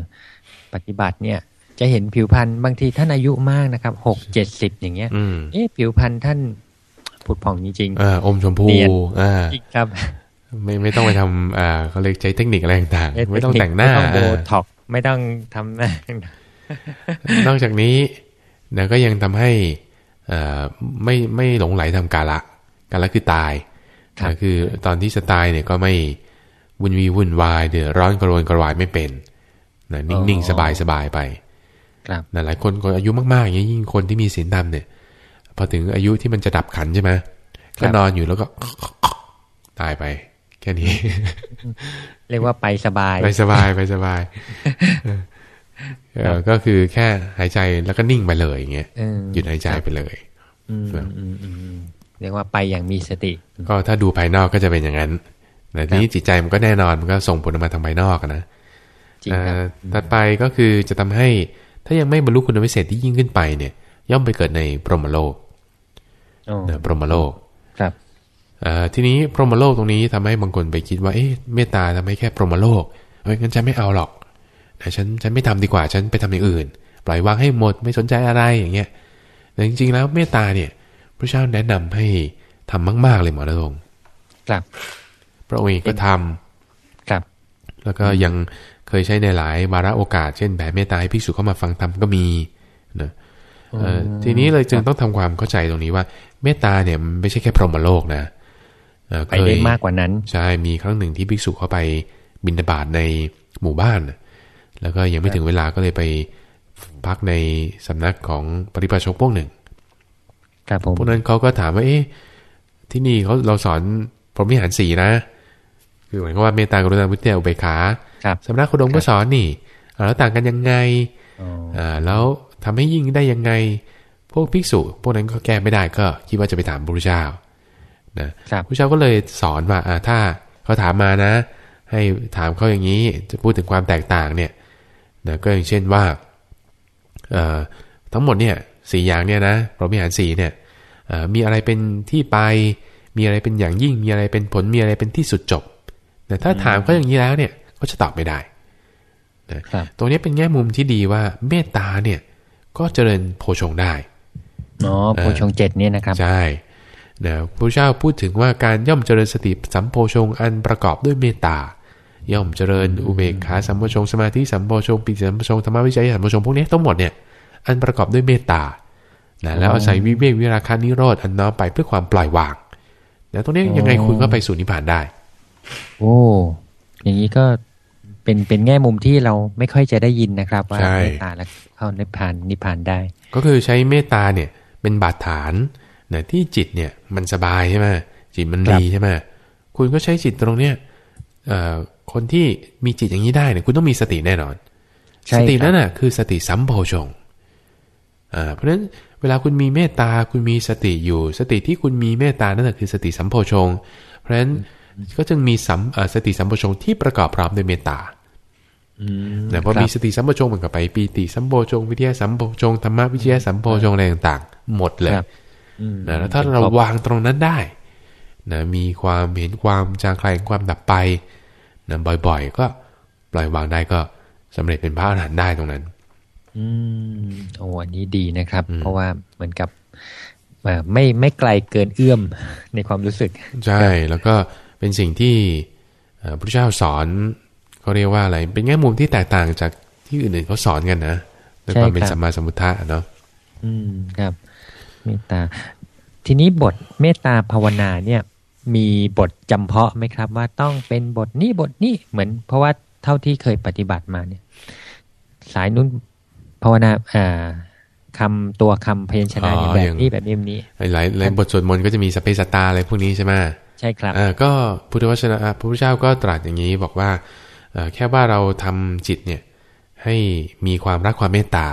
ปฏิบัติเนี่ย จะเห็นผิวพรรณบางทีท่านอายุมากนะครับหกเจ็ดสิบอย่างเงี้ยอืมเอ๊ะผิวพรรณท่าน ผุดผ่องจริงอ่าอมชมพูเนียนอ่าๆอีกครับ ไม่ไม่ต้องไปทำอ่าเขาเรียกใช้เทคนิคอะไรต่างๆไม่ต้องแต่งหน้าไม่ต้องโบอ่าท็อกซ์ไม่ต้องทำหน้านอกจากนี้นะก็ยังทำให้อ่าไม่ไม่หลงไหลทำกาละกาละคือตายครับนะคือตอนที่จะตายเนี่ยก็ไม่วุ่นวีวุ่นวายเดือดร้อนกระวนกระวายไม่เป็นนะนิ่งๆ สบายๆไป ครับนะหลายคนก็อายุมากๆอย่างนี้ยิ่งคนที่มีศีลธรรมเนี่ย พอถึงอายุที่มันจะดับขันใช่ไหมก็นอนอยู่แล้วก็ตายไป แค่นี้ เรียกว่าไปสบาย ไปสบายไปสบายเออก็คือแค่หายใจแล้วก็นิ่งไปเลยอย่างเงี้ยเออหยุดหายใจไปเลยอืมอืมอืมอืมเรียกว่าไปอย่างมีสติ ก็ถ้าดูภายนอกก็จะเป็นอย่างนั้นแต่ทีนี้จิตใจมันก็แน่นอนมันก็ส่งผลออกมาทางภายนอกอะนะจริงครับเอ่อถัดไปก็คือจะทำให้ถ้ายังไม่บรรลุคุณวิเศษที่ยิ่งขึ้นไปเนี่ย ย่อมไปเกิดในพรหมโลกโอ้ นะพรหมโลกครับเอ่อทีนี้พรหมโลกตรงนี้ทำให้บางคนไปคิดว่าเอ๊ะเมตตาทำให้แค่พรหมโลกเฮ้ยงั้นฉันไม่เอาหรอกนะฉันฉันไม่ทำดีกว่าฉันไปทำอย่างอื่น ปล่อยวางให้หมดไม่สนใจอะไรอย่างเงี้ยแต่จริงๆแล้วเมตตาเนี่ยพระเจ้าแนะนำให้ทำมาก ๆเลยหมอณรงค์ครับ พระองค์เองก็ทำครับ แล้วก็ยังเคยใช้ในหลายวาระโอกาส เช่นแผ่เมตตาให้ภิกษุเข้ามาฟังธรรมก็มีนะเอ่อ ทีนี้เลยจึงต้องทำความเข้าใจตรงนี้ว่า เมตตาเนี่ยมันไม่ใช่แค่พรหมโลกนะเอ่อไปได้มากกว่านั้น ใช่มีครั้งหนึ่งที่ภิกษุเข้าไปบินทบาทในหมู่บ้านน่ะแล้วก็ยังไม่ถึงเวลาก็เลยไปพักในสำนักของปริพาชกพวกหนึ่งครับผมพวกนั้นเขาก็ถามว่าเอ๊ะที่นี่เขาเราสอนพรหมวิหารสี่นะ คือเหมือนกับว่าเมตตากรุณามุทิตาอุเบกขาครับสำนักโคดมก็สอนนี่อ่าแล้วต่างกันยังไงอ๋ออ่าแล้ว ทำให้ยิ่งได้ยังไง พวกภิกษุ พวกนั้นก็แก้ไม่ได้ก็คิดว่าจะไปถามพระพุทธเจ้านะครับพระพุทธเจ้าก็เลยสอนว่าอ่าถ้าเขาถามมานะ ให้ถามเขาอย่างนี้จะพูดถึงความแตกต่างเนี่ยนะก็อย่างเช่นว่าเอ่อทั้งหมดเนี่ยสี่อย่างเนี่ยนะพรหมวิหารสี่เนี่ยเอ่อมีอะไรเป็นที่ไป มีอะไรเป็นอย่างยิ่ง มีอะไรเป็นผลมีอะไรเป็นที่สุดจบแต่ถ้าถามเขาอย่างนี้แล้วเนี่ยก็จะตอบไม่ได้ครับตรงนี้เป็นแง่มุมที่ดีว่าเมตตาเนี่ย ก็เจริญโพชงได้อ๋อโพชงเจ็ดเนี่ยนะครับ ใช่นะพระเจ้าพูดถึงว่าการย่อมเจริญสติสัมโพชงอันประกอบด้วยเมตตา ย่อมเจริญอุเบกขาสัมโพชงสมาธิสัมโพชงปิติสัมโพชงธรรมวิจัยสัมโพชงพวกนี้ทั้งหมดเนี่ยอันประกอบด้วยเมตตานะแล้วอาศัยวิเวกวิราคานิโรธอันน้อมไปเพื่อความปล่อยวางนะตรงนี้ยังไงคุณก็ไปสู่นิพพานได้ โอ้อย่างนี้ก็ เป็นเป็นแง่มุมที่เราไม่ค่อยจะได้ยินนะครับ ว่าใช่เมตตาแล้วเข้านิพพานนิพพานได้ ก็คือใช้เมตตาเนี่ยเป็นบาดฐานนะที่จิตเนี่ยมันสบายใช่ไหมจิตมันครับดีใช่ไหมคุณก็ใช้จิตตรงเนี้ยเอ่อคนที่มีจิตอย่างนี้ได้เนี่ยคุณต้องมีสติแน่นอนใช่สติครับนั่นน่ะคือสติสัมโพชงอ่าเพราะฉะนั้นเวลาคุณมีเมตตาคุณมีสติอยู่ สติที่คุณมีเมตตานั่นแหละคือสติสัมโพชง เพราะฉะนั้นก็จึงมีสัมเอ่อสติสัมโพชงที่ประกอบพร้อมด้วยเมตตาอืม นะพอครับมีสติสัมโพชงมันก็ไปปีติสัมโพชง วิทยาสัมโพชงธรรมวิทยาสัมโพชงอะไรต่างๆ หมดเลยครับอืมนะแล้วถ้าเราวางตรงนั้นได้นะมีความเห็นความจางคลายความดับไปนะบ่อย ๆ ก็ปล่อยวางได้ก็สำเร็จเป็นพระอรหันต์ได้ตรงนั้น อืมโอ้อันนี้ดีนะครับ เพราะว่าเหมือนกับเอ่อไม่ไม่ไกลเกินเอื้อมในความรู้สึก ใช่ แล้วก็เป็นสิ่งที่เอ่อพระเจ้าสอน เขาเรียกว่าอะไร เป็นแง่มุมที่แตกต่างจากที่อื่นๆเขาสอนกันนะด้วยความเป็นใช่ครับสัมมาสัมพุทธะเนาะอืมครับเมตตา ทีนี้บทเมตตาภาวนาเนี่ย มีบทจำเพาะไหมครับ ว่าต้องเป็นบทนี้บทนี้เหมือน เพราะว่าเท่าที่เคยปฏิบัติมาเนี่ย สายนู้นภาวนาอ่าคำตัวคำพยัญชนะเนี่ยแบบนี้แบบนี้แบบนี้หลายหลายบทสวดมนต์ก็จะมีสพเปสตตาอะไรพวกนี้ใช่ไหมใช่ครับอ่าก็พุทธวจนะอ่าพระพุทธเจ้าก็ตรัสอย่างนี้บอกว่าเอ่อ แค่ว่าเราทำจิตเนี่ยให้มีความรักความเมตตา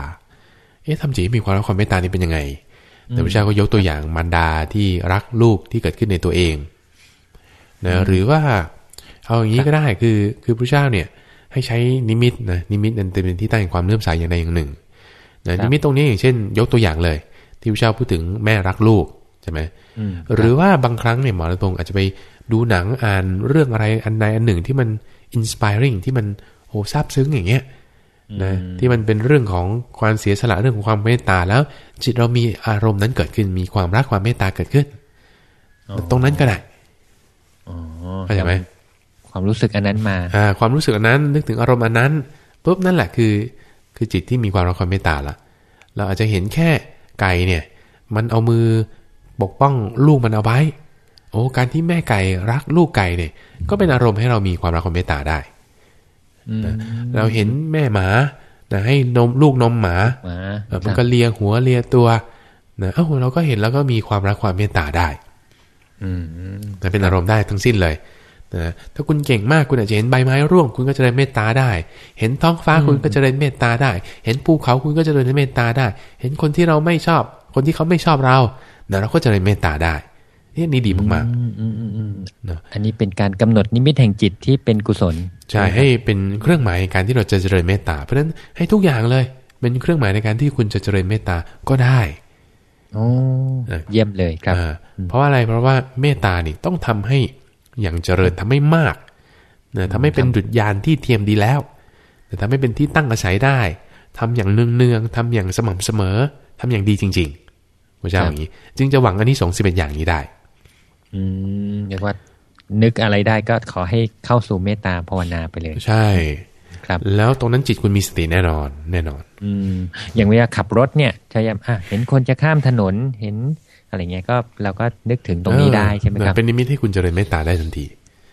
เอ๊ะทำจิตให้มีความรักความเมตตานี่เป็นยังไงแต่พระพุทธเจ้าก็ยกตัวอย่างมารดาที่รักลูกที่เกิดขึ้นในตัวเองนะหรือว่าเอาอย่างนี้ก็ได้คือคือพระพุทธเจ้าเนี่ยให้ใช้นิมิตนะนิมิตนั้นเป็นที่ตั้งแห่งความเลื่อมใสอย่างใดอย่างหนึ่งนะนิมิตตรงนี้อย่างเช่น ยกตัวอย่างเลย ที่พระพุทธเจ้าพูดถึงแม่รักลูกใช่ไหมอืมหรือว่าบางครั้งเนี่ยหมอณัฐพงศ์อาจจะไปดูหนังอ่านเรื่องอะไรอันใดอันหนึ่งที่มัน inspiring ที่มันโอ้ซาบซึ้งอย่างเงี้ยนะที่มันเป็นเรื่องของความเสียสละเรื่องของความเมตตาแล้ว จิตเรามีอารมณ์นั้นเกิดขึ้น มีความรักความเมตตาเกิดขึ้น ตรงนั้นก็ได้อ๋อเข้าใจไหมความรู้สึกอันนั้นมาอ่าความรู้สึกอันนั้น นึกถึงอารมณ์อันนั้นปุ๊บนั่นแหละคือ คือจิตที่มีความรักความเมตตาละเราอาจจะเห็นแค่ไก่เนี่ย มันเอามือปกป้องลูกมันเอาไว้โอ้การที่แม่ไก่รักลูกไก่เนี่ย ก็เป็นอารมณ์ให้เรามีความรักความเมตตาได้อืมเราเห็นแม่หมานะให้นมลูกนมหมามาเออมันก็เลียหัวเลียตัวนะเอ้าเราก็เห็นแล้วก็มีความรักความเมตตาได้ อืมนะเป็นอารมณ์ได้ทั้งสิ้นเลยนะถ้าคุณเก่งมากคุณอาจจะเห็นใบไม้ร่วงคุณก็จะได้เมตตาได้ เห็นท้องฟ้าคุณก็จะได้เมตตาได้ เห็นภูเขาคุณก็จะได้เมตตาได้ เห็นคนที่เราไม่ชอบ คนที่เขาไม่ชอบเรานะเราก็จะได้เมตตาได้ เนี่ยนี่ดีมากอืมอืมอืมอืมเนอะอันนี้เป็นการกำหนดนิมิตแห่งจิตที่เป็นกุศลๆใช่ให้เป็นเครื่องหมายในการที่เราจะเจริญเมตตาเพราะฉะนั้นให้ทุกอย่างเลย เป็นเครื่องหมายในการที่คุณจะเจริญเมตตาก็ได้โอ้เออเยี่ยมเลยครับอ่าเพราะว่าอะไรเพราะว่าเมตตานี่ต้องทำให้อย่างเจริญทำให้มากนะทำให้เป็นดุจยานที่เทียมดีแล้วแต่ทำให้เป็นที่ตั้งอาศัยได้ทำอย่างเนืองๆทำอย่างสม่ำเสมอทำอย่างดีจริงๆพระเจ้าครับอย่างนี้ จึงจะหวังอันนี้สงสิเป็นอย่างนี้ได้ อืมเรียกว่านึกอะไรได้ก็ขอให้เข้าสู่เมตตาภาวนาไปเลย ใช่ครับ แล้วตรงนั้นจิตคุณมีสติแน่นอน แน่นอน อืม อย่างเวลาขับรถเนี่ยพยายามอะเห็นคนจะข้ามถนนเห็นอะไรเงี้ยก็เราก็นึกถึงตรงนี้ได้ใช่ไหมครับเป็นนิมิตให้คุณเจริญเมตตาได้ทันที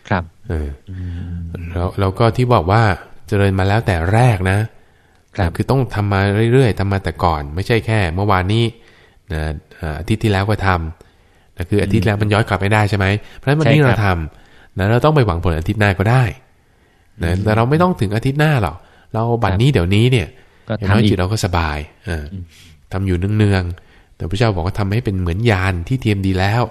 ครับ เอออแล้วแล้วก็ที่บอกว่าเจริญมาแล้วแต่แรกนะ ครับ คือต้องทำมาเรื่อยๆทำมาแต่ก่อน ไม่ใช่แค่ เมื่อวานนี้นะเอ่ออาทิตย์ที่แล้วก็ทำ นะคืออาทิตย์แล้วมันย้อนกลับไม่ได้ใช่ไหมเพราะฉะนั้นวันนี้ใช่ครัเราบทำนะเราต้องไปหวังผลอาทิตย์หน้าก็ได้นะแต่เราไม่ต้องถึงอาทิตย์หน้าหรอกเราบัดนี้เดี๋ยวนี้เนี่ยก็อย่างน้อยทำอีจิกตเราก็สบายเอออทำอยู่เนืองๆแต่พระเจ้าบอกว่าทำให้เป็นเหมือนยานที่เทียมดีแล้ว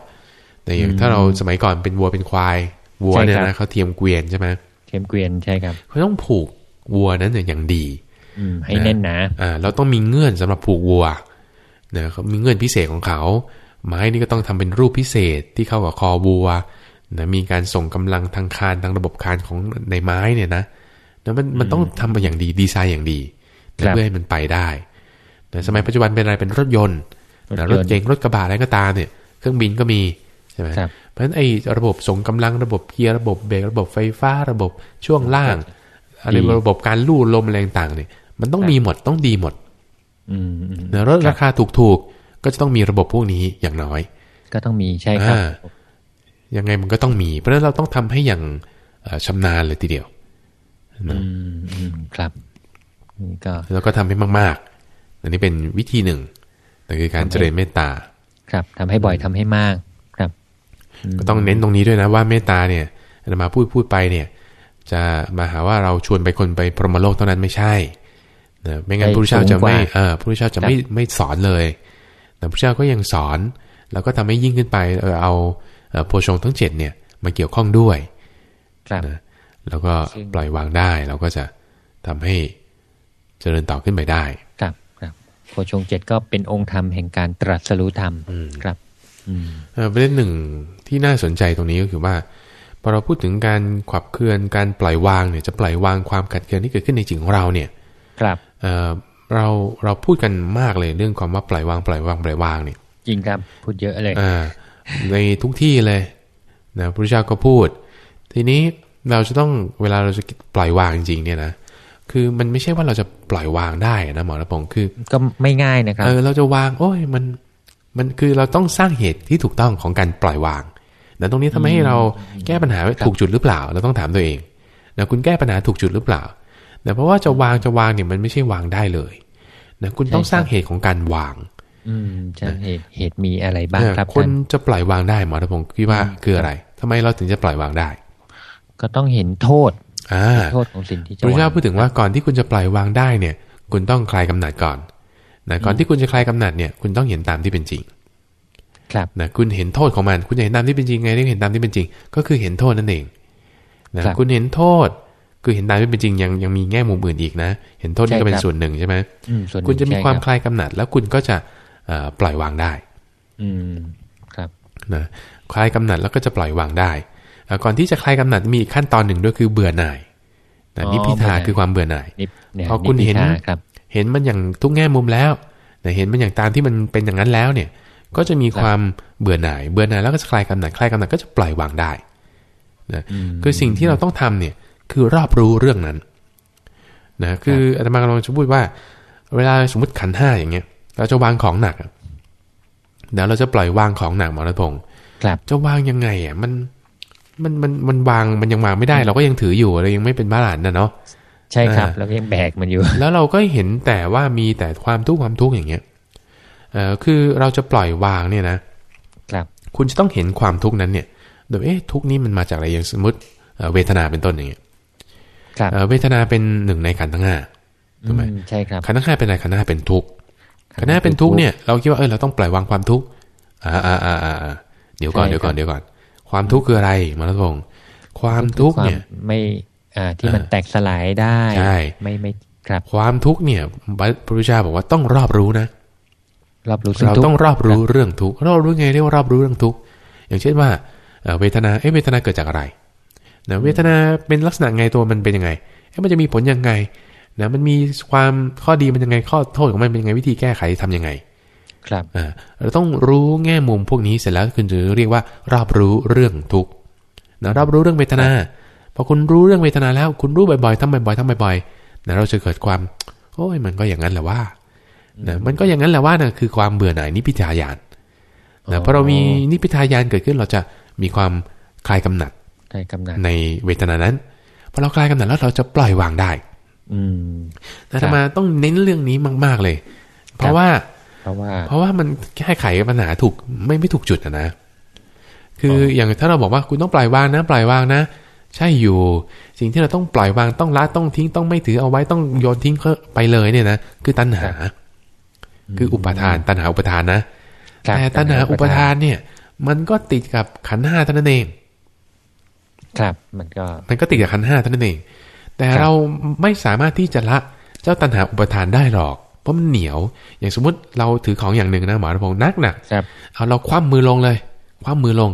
แต่อย่างถ้าเราสมัยก่อนเป็นวัวเป็นควายวัวเนี่ยนะเขาเทียมเกวียนใช่ไหมเทียมเกวียนใช่ครับเขาต้องผูกวัวนั้นเนี่ยอย่างดีอืมให้แน่นหนาอ่าเราต้องมีเงื่อนสำหรับผูกวัวนะเขามีเงื่อนพิเศษของเขา ไม้นี่ก็ต้องทำเป็นรูปพิเศษที่เข้ากับคอวัวนะมีการส่งกำลังทางคานทางระบบคานของในไม้เนี่ยนะนะมันมันต้องทำมาอย่างดีดีไซน์อย่างดีนะเพื่อให้มันไปได้แต่สมัยปัจจุบันเป็นอะไรเป็นรถยนต์นะรถเก๋งรถกระบะอะไรก็ตามเนี่ย เครื่องบินก็มีใช่ไหมครับเพราะฉะนั้นไอ้ระบบส่งกำลังระบบเกียร์ระบบเบรกระบบไฟฟ้าระบบช่วงล่างอะไรดีระบบการลู่ลมอะไรต่างๆเนี่ย มันต้องมีหมดต้องดีหมดอืมอืมนะรถราคาถูกๆ ก็จะต้องมีระบบพวกนี้อย่างน้อย ก็ต้องมีใช่ครับอ่ายังไงมันก็ต้องมี เพราะฉะนั้นเราต้องทำให้อย่างเอ่อชำนาญเลยทีเดียวอืมอืมครับนี่ก็แล้วก็ทำให้มากๆ อันนี้เป็นวิธีหนึ่งนั่นคือการเจริญเมตตา ครับทำให้บ่อยทำให้มาก ครับ ก็ต้องเน้นตรงนี้ด้วยนะว่าเมตตาเนี่ยอาตมาพูดพูดไปเนี่ย จะมาหาว่าเราชวนไปคนไปพรหมโลกเท่านั้นไม่ใช่นะไม่งั้นได้พระพุทธเจ้าสูงจะไม่กว่าเออพระพุทธเจ้าจะไม่ไม่สอนเลยแต่ พระพุทธเจ้าก็ยังสอน แล้วก็ทำให้ยิ่งขึ้นไปเออเอาเอ่อโพชฌงค์ทั้งเจ็ดเนี่ยมาเกี่ยวข้องด้วยครับนะแล้วก็ซึ่งปล่อยวางได้เราก็จะทำให้เจริญต่อขึ้นไปได้ ครับครับโพชฌงค์เจ็ดก็เป็นองค์ธรรมแห่งการตรัสรู้ธรรมอืมครับอืมเอ่อประเด็นหนึ่งที่น่าสนใจตรงนี้ก็คือว่าพอเราพูดถึงการขับเคลื่อนการปล่อยวางเนี่ยจะปล่อยวางความขัดเคืองที่เกิดขึ้นในจิตของเราเนี่ย ครับ เอ่อเราเราพูดกันมากเลยเรื่องความว่าปล่อยวางปล่อยวางปล่อยวางเนี่ยจริงครับพูดเยอะเลยอ่าในทุกที่เลยนะพระพุทธเจ้าก็พูด ทีนี้เราจะต้องเวลาเราจะปล่อยวางจริงๆเนี่ยนะคือมันไม่ใช่ว่าเราจะปล่อยวางได้นะหมอระพงศ์คือ ก็ไม่ง่ายนะครับเออเราจะวาง โอ้ยมันมันคือเราต้องสร้างเหตุที่ถูกต้องของการปล่อยวางนะตรงนี้ทำให้เราแก้ปัญหาถูกจุดหรือเปล่า เราต้องถามตัวเองนะคุณแก้ปัญหาถูกจุดหรือเปล่านะเพราะว่าจะวางจะวางเนี่ยมันไม่ใช่วางได้เลย นะคุณต้องใช่ครับสร้างเหตุของการวาง อืมจะเหตุเหตุมีอะไรบ้างครับเออคนท่านจะปล่อยวางได้หมอระพงศ์คิดว่าคืออะไรทำไมเราถึงจะปล่อยวางได้ ก็ต้องเห็นโทษอ่าโทษของสิ่งที่พจะระพุทธเจ้าวางพูดถึงว่าก่อนที่คุณจะปล่อยวางได้เนี่ย คุณต้องคลายกำหนัดก่อนนะก่อนที่คุณจะคลายกำหนัดเนี่ย คุณต้องเห็นตามที่เป็นจริง ครับนะคุณเห็นโทษของมัน คุณจะเห็นตามที่เป็นจริงไงเรียกเห็นตามที่เป็นจริง ก็คือเห็นโทษนั่นเองนะครับคุณเห็นโทษ คือเห็นตามที่เป็นจริงยังยังมีแง่มุมอื่นอีกนะ เห็นโทษนี่ก็เป็นส่วนหนึ่งใช่ไหมอืมส่วนหนึ่งคุณจะมีใช่ความรับคลายกำหนัด แล้วคุณก็จะเอ่อปล่อยวางได้ อืมครับนะคลายกำหนัดแล้วก็จะปล่อยวางได้เอ่อก่อนที่จะคลายกำหนัดมีอีกขั้นตอนหนึ่งด้วยคือเบื่อหน่ายนะอ๋อนิพพิทาเบื่อหน่ายคือความเบื่อหน่ายนี่เนี่ยพอคุณนิพพิเห็นทาครับเห็นมันอย่างทุกแง่มุมแล้วนะเห็นมันอย่างตามที่มันเป็นอย่างนั้นแล้วเนี่ย ก็จะมีครับความเบื่อหน่าย เบื่อหน่ายแล้วก็จะคลายกำหนัดคลายกำหนัดก็จะปล่อยวางได้นะอืมคือสิ่งที่เราต้องทำเนี่ย คือรอบรู้เรื่องนั้นนะคืออาตมากำลังจะพูดว่า เวลาสมมติขันธ์ห้าอย่างเงี้ย เราจะวางของหนักอะเดี๋ยวเราจะปล่อยวางของหนักหมอรัตพงศ์ครับจะวางยังไงอะมันมันมันมันวางมันยังวางไม่ได้ เราก็ยังถืออยู่เรายังไม่เป็นบ้าหลานนะเนาะใช่ครับอ่าเราก็ยังแบกมันอยู่ แล้วเราก็เห็นแต่ว่ามีแต่ความทุกข์ความทุกข์อย่างเงี้ยเอ่อคือเราจะปล่อยวางเนี่ยนะครับ คุณจะต้องเห็นความทุกข์นั้นเนี่ยโดยเอ๊ะทุกข์นี้มันมาจากอะไรอย่างสมมติเอ่อเวทนาเป็นต้นอย่างเงี้ยครับ เอ่อเวทนาเป็นหนึ่งในขันธ์ทั้งห้าถูกไหมอืมใช่ครับขันธ์ทั้งห้าเป็นอะไรขันธ์ทั้งห้าเป็นทุกข์ขันธ์ทั้งห้าเป็นทุกข์เนี่ยเราคิดว่าเออเราต้องปล่อยวางความทุกข์อ่าอ่าอ่าอ่าอ่าเดี๋ยวก่อนใช่เดี๋ยวก่อนครับเดี๋ยวก่อน ความทุกข์คืออะไรมาแล้วพงศ์ความทุกข์เนี่ยความไม่อ่าที่มันอ่าแตกสลายได้ใช่ไม่ไม่ครับ ความทุกข์เนี่ยพระพุทธเจ้าบอกว่าต้องรอบรู้นะรับรู้ซึ่งเราทุกต้องข์รอบรู้เรื่องทุกข์รอบรู้ไงเรียกว่ารอบรู้เรื่องทุกข์อย่างเช่นว่าเอ่อเวทนาเอ๊ะเวทนาเกิดจากอะไร นะเวทนาเป็นลักษณะไงตัวมันเป็นยังไงเอ๊ะมันจะมีผลยังไงนะมันมีความข้อดีมันยังไงข้อโทษของมันเป็นยังไงวิธีแก้ไขทำยังไง ครับอ่าเราต้องรู้แง่มุมพวกนี้เสร็จแล้วคุณจะเรียกว่ารอบรู้เรื่องทุกข์นะรอบรู้เรื่องเวทนาพอคุณรู้เรื่องเวทนาแล้ว คุณรู้บ่อยๆทำบ่อยๆทำบ่อยๆนะเราจะเกิดความโอ้ยมันก็อย่างนั้นแหละว่านะมันก็อย่างนั้นแหละว่านะคือความเบื่อหน่ายนิพพิทายานนะพอเรามีนิพพิทายานเกิดขึ้นเราจะมีความคลายกำหนัด ใช่กำนัดในเวทนานั้นพอเราคลายกำหนัดแล้วเราจะปล่อยวางได้ อืมนะธรรมาต้องเน้นเรื่องนี้มาก ๆเลย เพราะว่า เพราะว่า เพราะว่ามันแก้ไขปัญหาถูกไม่ไม่ถูกจุดอะนะคือออย่างถ้าเราบอกว่าคุณต้องปล่อยวางนะ ปล่อยวางนะ ใช่อยู่ สิ่งที่เราต้องปล่อยวางต้องละต้องทิ้งต้องไม่ถือเอาไว้ต้องโยนทิ้งไปเลยเนี่ยนะคือตัณหา คืออุปทานตัณหาอุปทานนะครับแต่ตัณหาอุปทานเนี่ย มันก็ติดกับขันธ์ห้าเท่านั้นเอง ครับ มันก็มันก็ติดกับขันธ์ห้าเท่านั้นเอง แต่ครับเราไม่สามารถที่จะละเจ้าตัณหาอุปทานได้หรอก เพราะมันเหนียว อย่างสมมติเราถือของอย่างหนึ่งนะหมอระพงษ์นักหนักครับเอาเราคว่ำมือลงเลย คว่ำมือลง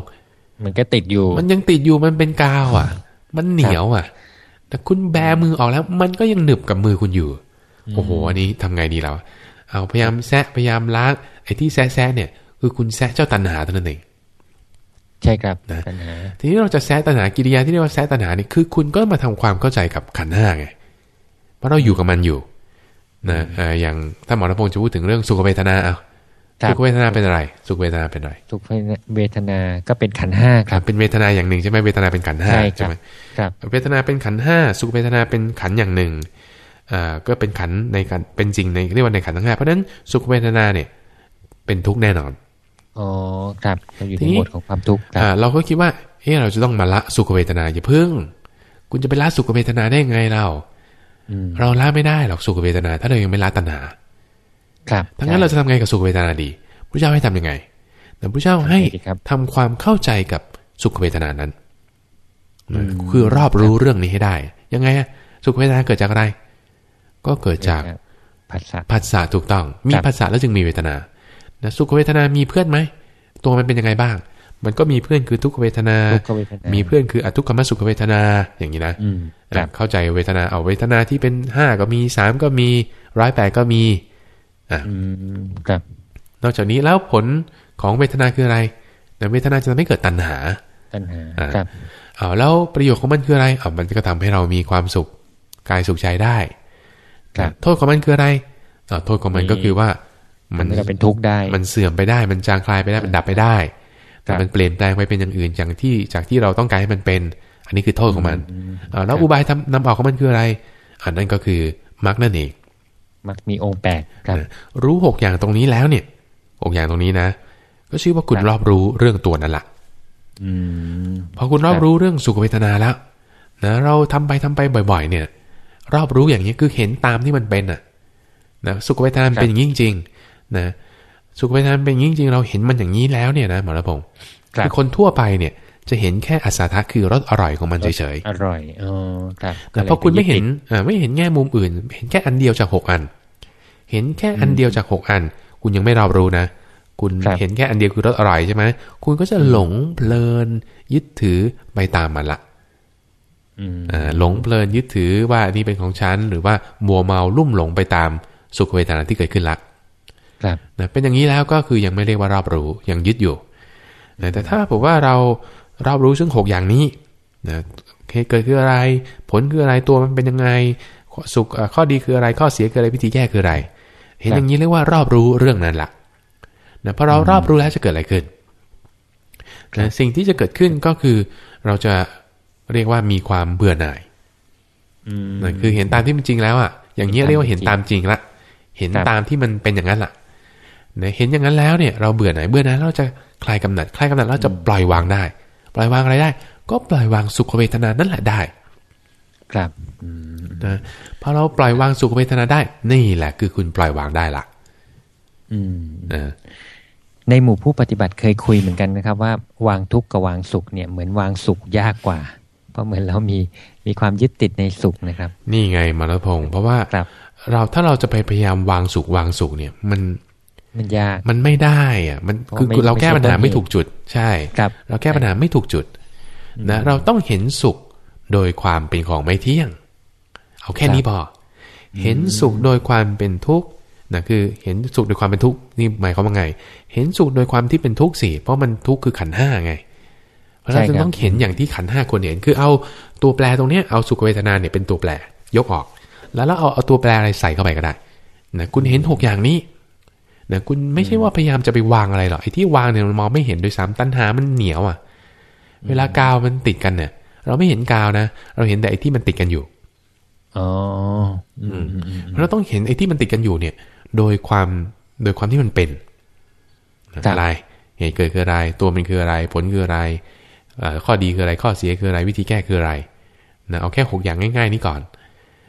มันก็ติดอยู่ มันยังติดอยู่มันเป็นกาวอะ มันเหนียวอะ แต่คุณแบมือออกแล้ว มันก็ยังหนึบกับมือคุณอยู่ โอ้โหอันนี้ทำไงดีเราเอาพยายามแซะพยายามล้างไอ้ที่แซะแซะเนี่ย คือคุณแซะเจ้าตัณหาเท่านั้นเอง ใช่ครับนะปัญหาทีนี้เราจะแซะตัณหากิริยาที่เรียกว่าแซะตัณหานี่คือ คุณก็มาทำความเข้าใจกับขันธ์ห้าไงเพราะเราอยู่กับมันอยู่นะเอ่ออย่างถ้าหมอรพงศ์จะพูดถึงเรื่องสุขเวทนาเอาครับสุขเวทนาเป็นอะไร สุขเวทนาเป็นอะไรทุกเวทนาก็เป็นขันธ์ห้าคครัรับบเป็นเวทนาอย่างหนึ่งใช่ไหมเวทนาเป็นขันธ์ห้าใช่ครับไหมครับเวทนาเป็นขันธ์ห้าสุขเวทนาเป็นขันธ์อย่างหนึ่งอ่าก็เป็นขันธ์ในการเป็นจริงในเรียกว่าในขันธ์ทั้งห้าเพราะฉะนั้นสุขเวทนาเนี่ยเป็นทุกข์แน่นอน อ๋อครับเราอยู่ทีในนี้โหมดของความทุกข์ครัอ่าบเราก็คิดว่าเออเราจะต้องมาละสุขเวทนาอย่าเพิ่ง คุณจะไปละสุขเวทนาได้ไงเราอืมเราละไม่ได้หรอกสุขเวทนา ถ้าเรายังไม่ละตัณหาครับทั้งนั้นเราจะทำไงกับสุขเวทนาดีพระเจ้าให้ทำยังไงแต่พระเจ้าให้ดีครับทำความเข้าใจกับสุขเวทนานั้นคือรอบรู้เรื่องนี้ให้ได้ ยังไงอะสุขเวทนาเกิดจากอะไร ก็เกิดจากภาษาผัสสะถูกต้อง มีครับผัสสะแล้วจึงมีเวทนา นะสุขเวทนามีเพื่อนไหมตัวมันเป็นยังไงบ้าง มันก็มีเพื่อนคือทุกขเวทนาทุกขเวทนา มีเพื่อนคืออทุกขมสุขเวทนาอย่างนี้นะอืมครับเข้าใจเวทนาเอาเวทนาที่เป็นห้าก็มีสามก็มีร้อยแปดก็มีอืมครับนอกจากนี้แล้วผลของเวทนาคืออะไรนะเวทนาจะทำให้เกิดตัณหาตัณหาอ่าครับเอาแล้วประโยชน์ของมันคืออะไรเอามันก็ทำให้เรามีความสุขกายสุขใจได้ครับโทษของมันคืออะไรเอาโทษของมันก็คือว่า มันก็เป็นทุกข์ได้ มันเสื่อมไปได้ มันจางคลายไปได้ มันดับไปได้ แต่ครับมันเปลี่ยนแปลงไปเป็นอย่างอื่นจากที่จากที่เราต้องการให้มันเป็น อันนี้คือโทษของมันเอาแล้วครับอุบายทำนำออกของมันคืออะไร อันนั้นก็คือมรรคนั่นเองมักมีองค์แปดครับนะรู้หกอย่างตรงนี้แล้วเนี่ยหกอย่างตรงนี้นะ ก็ชื่อว่าคุณรอบรู้เรื่องตัวนั่นแหละอืมพอคุณรอบรู้เรื่องสุขเวทนาแล้วนะเราทำไปทำไปบ่อย ๆ เนี่ย รอบรู้อย่างนี้คือเห็นตามที่มันเป็นอะนะสุขเวทนามันเป็นอย่างนี้จริงๆ นะสุขเวทนาเป็นอย่างนี้จริงๆเราเห็นมันอย่างนี้แล้วเนี่ยนะหมอระพงศ์ครับคือคนทั่วไปเนี่ยจะเห็นแค่อัศทะคือรสอร่อยของมันเฉยอร่อยอ๋อครับๆแต่พอคุณไม่เห็นอ่าไม่เห็นแง่มุมอื่น เห็นแค่อันเดียวจากหกอัน เห็นแค่อันเดียวจากหกอัน คุณยังไม่รอบรู้นะ คุณเห็นแค่อันเดียวคือรสอร่อยใช่ไหมคุณก็จะหลงเพลินยึดถือไปตามมันละอืมอ่าหลงเพลินยึดถือว่าอันนี้เป็นของฉันหรือว่ามัวเมาลุ่มหลงไปตามสุขเวทนาที่เกิดขึ้นละครับ นะเป็นอย่างนี้แล้วก็คือยังไม่เรียกว่ารอบรู้ยังยึดอยู่นะแต่ถ้าผมว่าเรารอบรู้ซึ่งหกอย่างนี้นะเหตุเกิดคืออะไร ผลคืออะไรตัวมันเป็นยังไงข้อสุขเอ่อข้อดีคืออะไรข้อเสียคืออะไรวิธีแก้คืออะไร เห็นอย่างนี้เรียกว่ารอบรู้เรื่องนั้นละนะพอเรารอบรู้แล้วจะเกิดอะไรขึ้นนะสิ่งที่จะเกิดขึ้นก็คือเราจะเรียกว่ามีความเบื่อหน่ายอืมนะคือเห็นตามที่มันจริงแล้วอะอย่างนี้ยเรียกว่าเห็นตามจริงละ เห็นครับตามที่มันเป็นอย่างนั้นล่ะนะ เห็นอย่างนั้นแล้วเนี่ยเราเบื่อไหนเบื่อนั้นเราจะคลายกำหนัดคลายกำหนัดเราจะปล่อยวางได้ ปล่อยวางอะไรได้ ก็ปล่อยวางสุขเวทนานั่นแหละได้ ครับอืมนะพอเราปล่อยวางสุขเวทนาได้ นี่แหละ คือคุณปล่อยวางได้ละอืมนะในหมู่ผู้ปฏิบัติเคยคุยเหมือนกันนะครับ ว่าวางทุกข์กับวางสุขเนี่ยเหมือนวางสุขยากกว่า เพราะเหมือนเรามีมีความยึดติดในสุขนะครับ นี่ไงมารพงศ์เพราะว่าครับเราถ้าเราจะไปพยายามวางสุขวางสุขเนี่ย มัน มันยากมันไม่ได้อะมันเพราะคือไม่คือเราแก้ปัญหาไม่ใช่ต้นเหตุไม่ถูกจุด ใช่ครับเราแก้ปัญหาไม่ถูกจุดนะเราต้องเห็นสุขโดยความเป็นของไม่เที่ยง เอาแค่นี้พออเห็นสุขโดยความเป็นทุกข์นะคือเห็นสุขโดยความเป็นทุกข์นี่หมายความว่าไง เห็นสุขโดยความที่เป็นทุกข์สิเพราะมันทุกข์คือขันธ์ห้าไงเพราะเราใช่จะครับต้องเห็นอย่างที่ขันธ์ห้าควรเห็นคือเอาตัวแปรตรงเนี้ยเอาสุขเวทนาเนี่ยเป็นตัวแปรยกออก แล้วเราเอาเอาตัวแปรอะไรใส่เข้าไปก็ได้นะคุณเห็นหกอย่างนี้ นะคุณไม่ใช่ว่าพยายามจะไปวางอะไรหรอกไอ้ที่วางเนี่ยมันมองไม่เห็นโดยซ้ำตัณหามันเหนียวอะ เวลากาวมันติดกันเนี่ย เราไม่เห็นกาวนะ เราเห็นแต่ไอ้ที่มันติดกันอยู่อ๋ออืมอืมอืมเพราะเราต้องเห็นไอ้ที่มันติดกันอยู่เนี่ย โดยความโดยความที่มันเป็นอะไรเหตุเกิดคืออะไร ตัวมันคืออะไร ผลคืออะไรเอ่อข้อดีคืออะไรข้อเสียคืออะไรวิธีแก้คืออะไรนะเอาแค่หกอย่างง่าย ๆ นี้ก่อน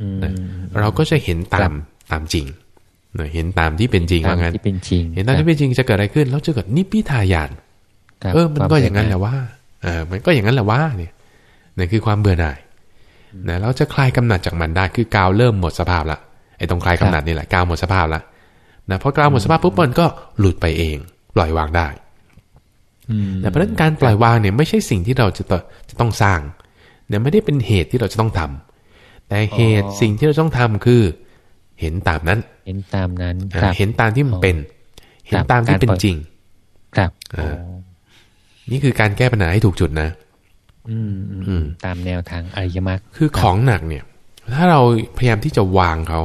อืมนะเราก็จะเห็นตามตามจริงนะ เห็นตามที่เป็นจริงตามว่างั้นที่เป็นจริง เห็นตามที่เป็นจริงจะเกิดอะไรขึ้น แล้วจะเกิดนิพพิทายานครับเออ มันก็อย่างนั้นแหควละว่าเออมันก็อย่างนั้นแหละว่าเนี่ยนั่นคือความเบื่อหน่ายนะเราจะคลายกำหนัดจากมันได้คือกาวเริ่มหมดสภาพละไอ้ตรงคลายกำหนัดนี่แหละกาวหมดสภาพละนะพอกาวหมดสภาพปุ๊บมันก็หลุดไปเอง ปล่อยวางได้อืมแต่เพราะฉะนั้นการปล่อยวางเนี่ยไม่ใช่สิ่งที่เราจะต้องจะต้องสร้างเนี่ยไม่ได้เป็นเหตุที่เราจะต้องทำแต่เหตุสิ่งที่เราต้องทำคือ เห็นตามนั้น เห็นตามนั้นอ่าครับเห็นตามที่มันเป็น เห็นตามที่เป็นจริง ครับอ่านี่คือการแก้ปัญหาให้ถูกจุดนะอืมอืมอืมตามแนวทางอริยมรรคคือของหนักเนี่ย ถ้าเราพยายามที่จะวางเขา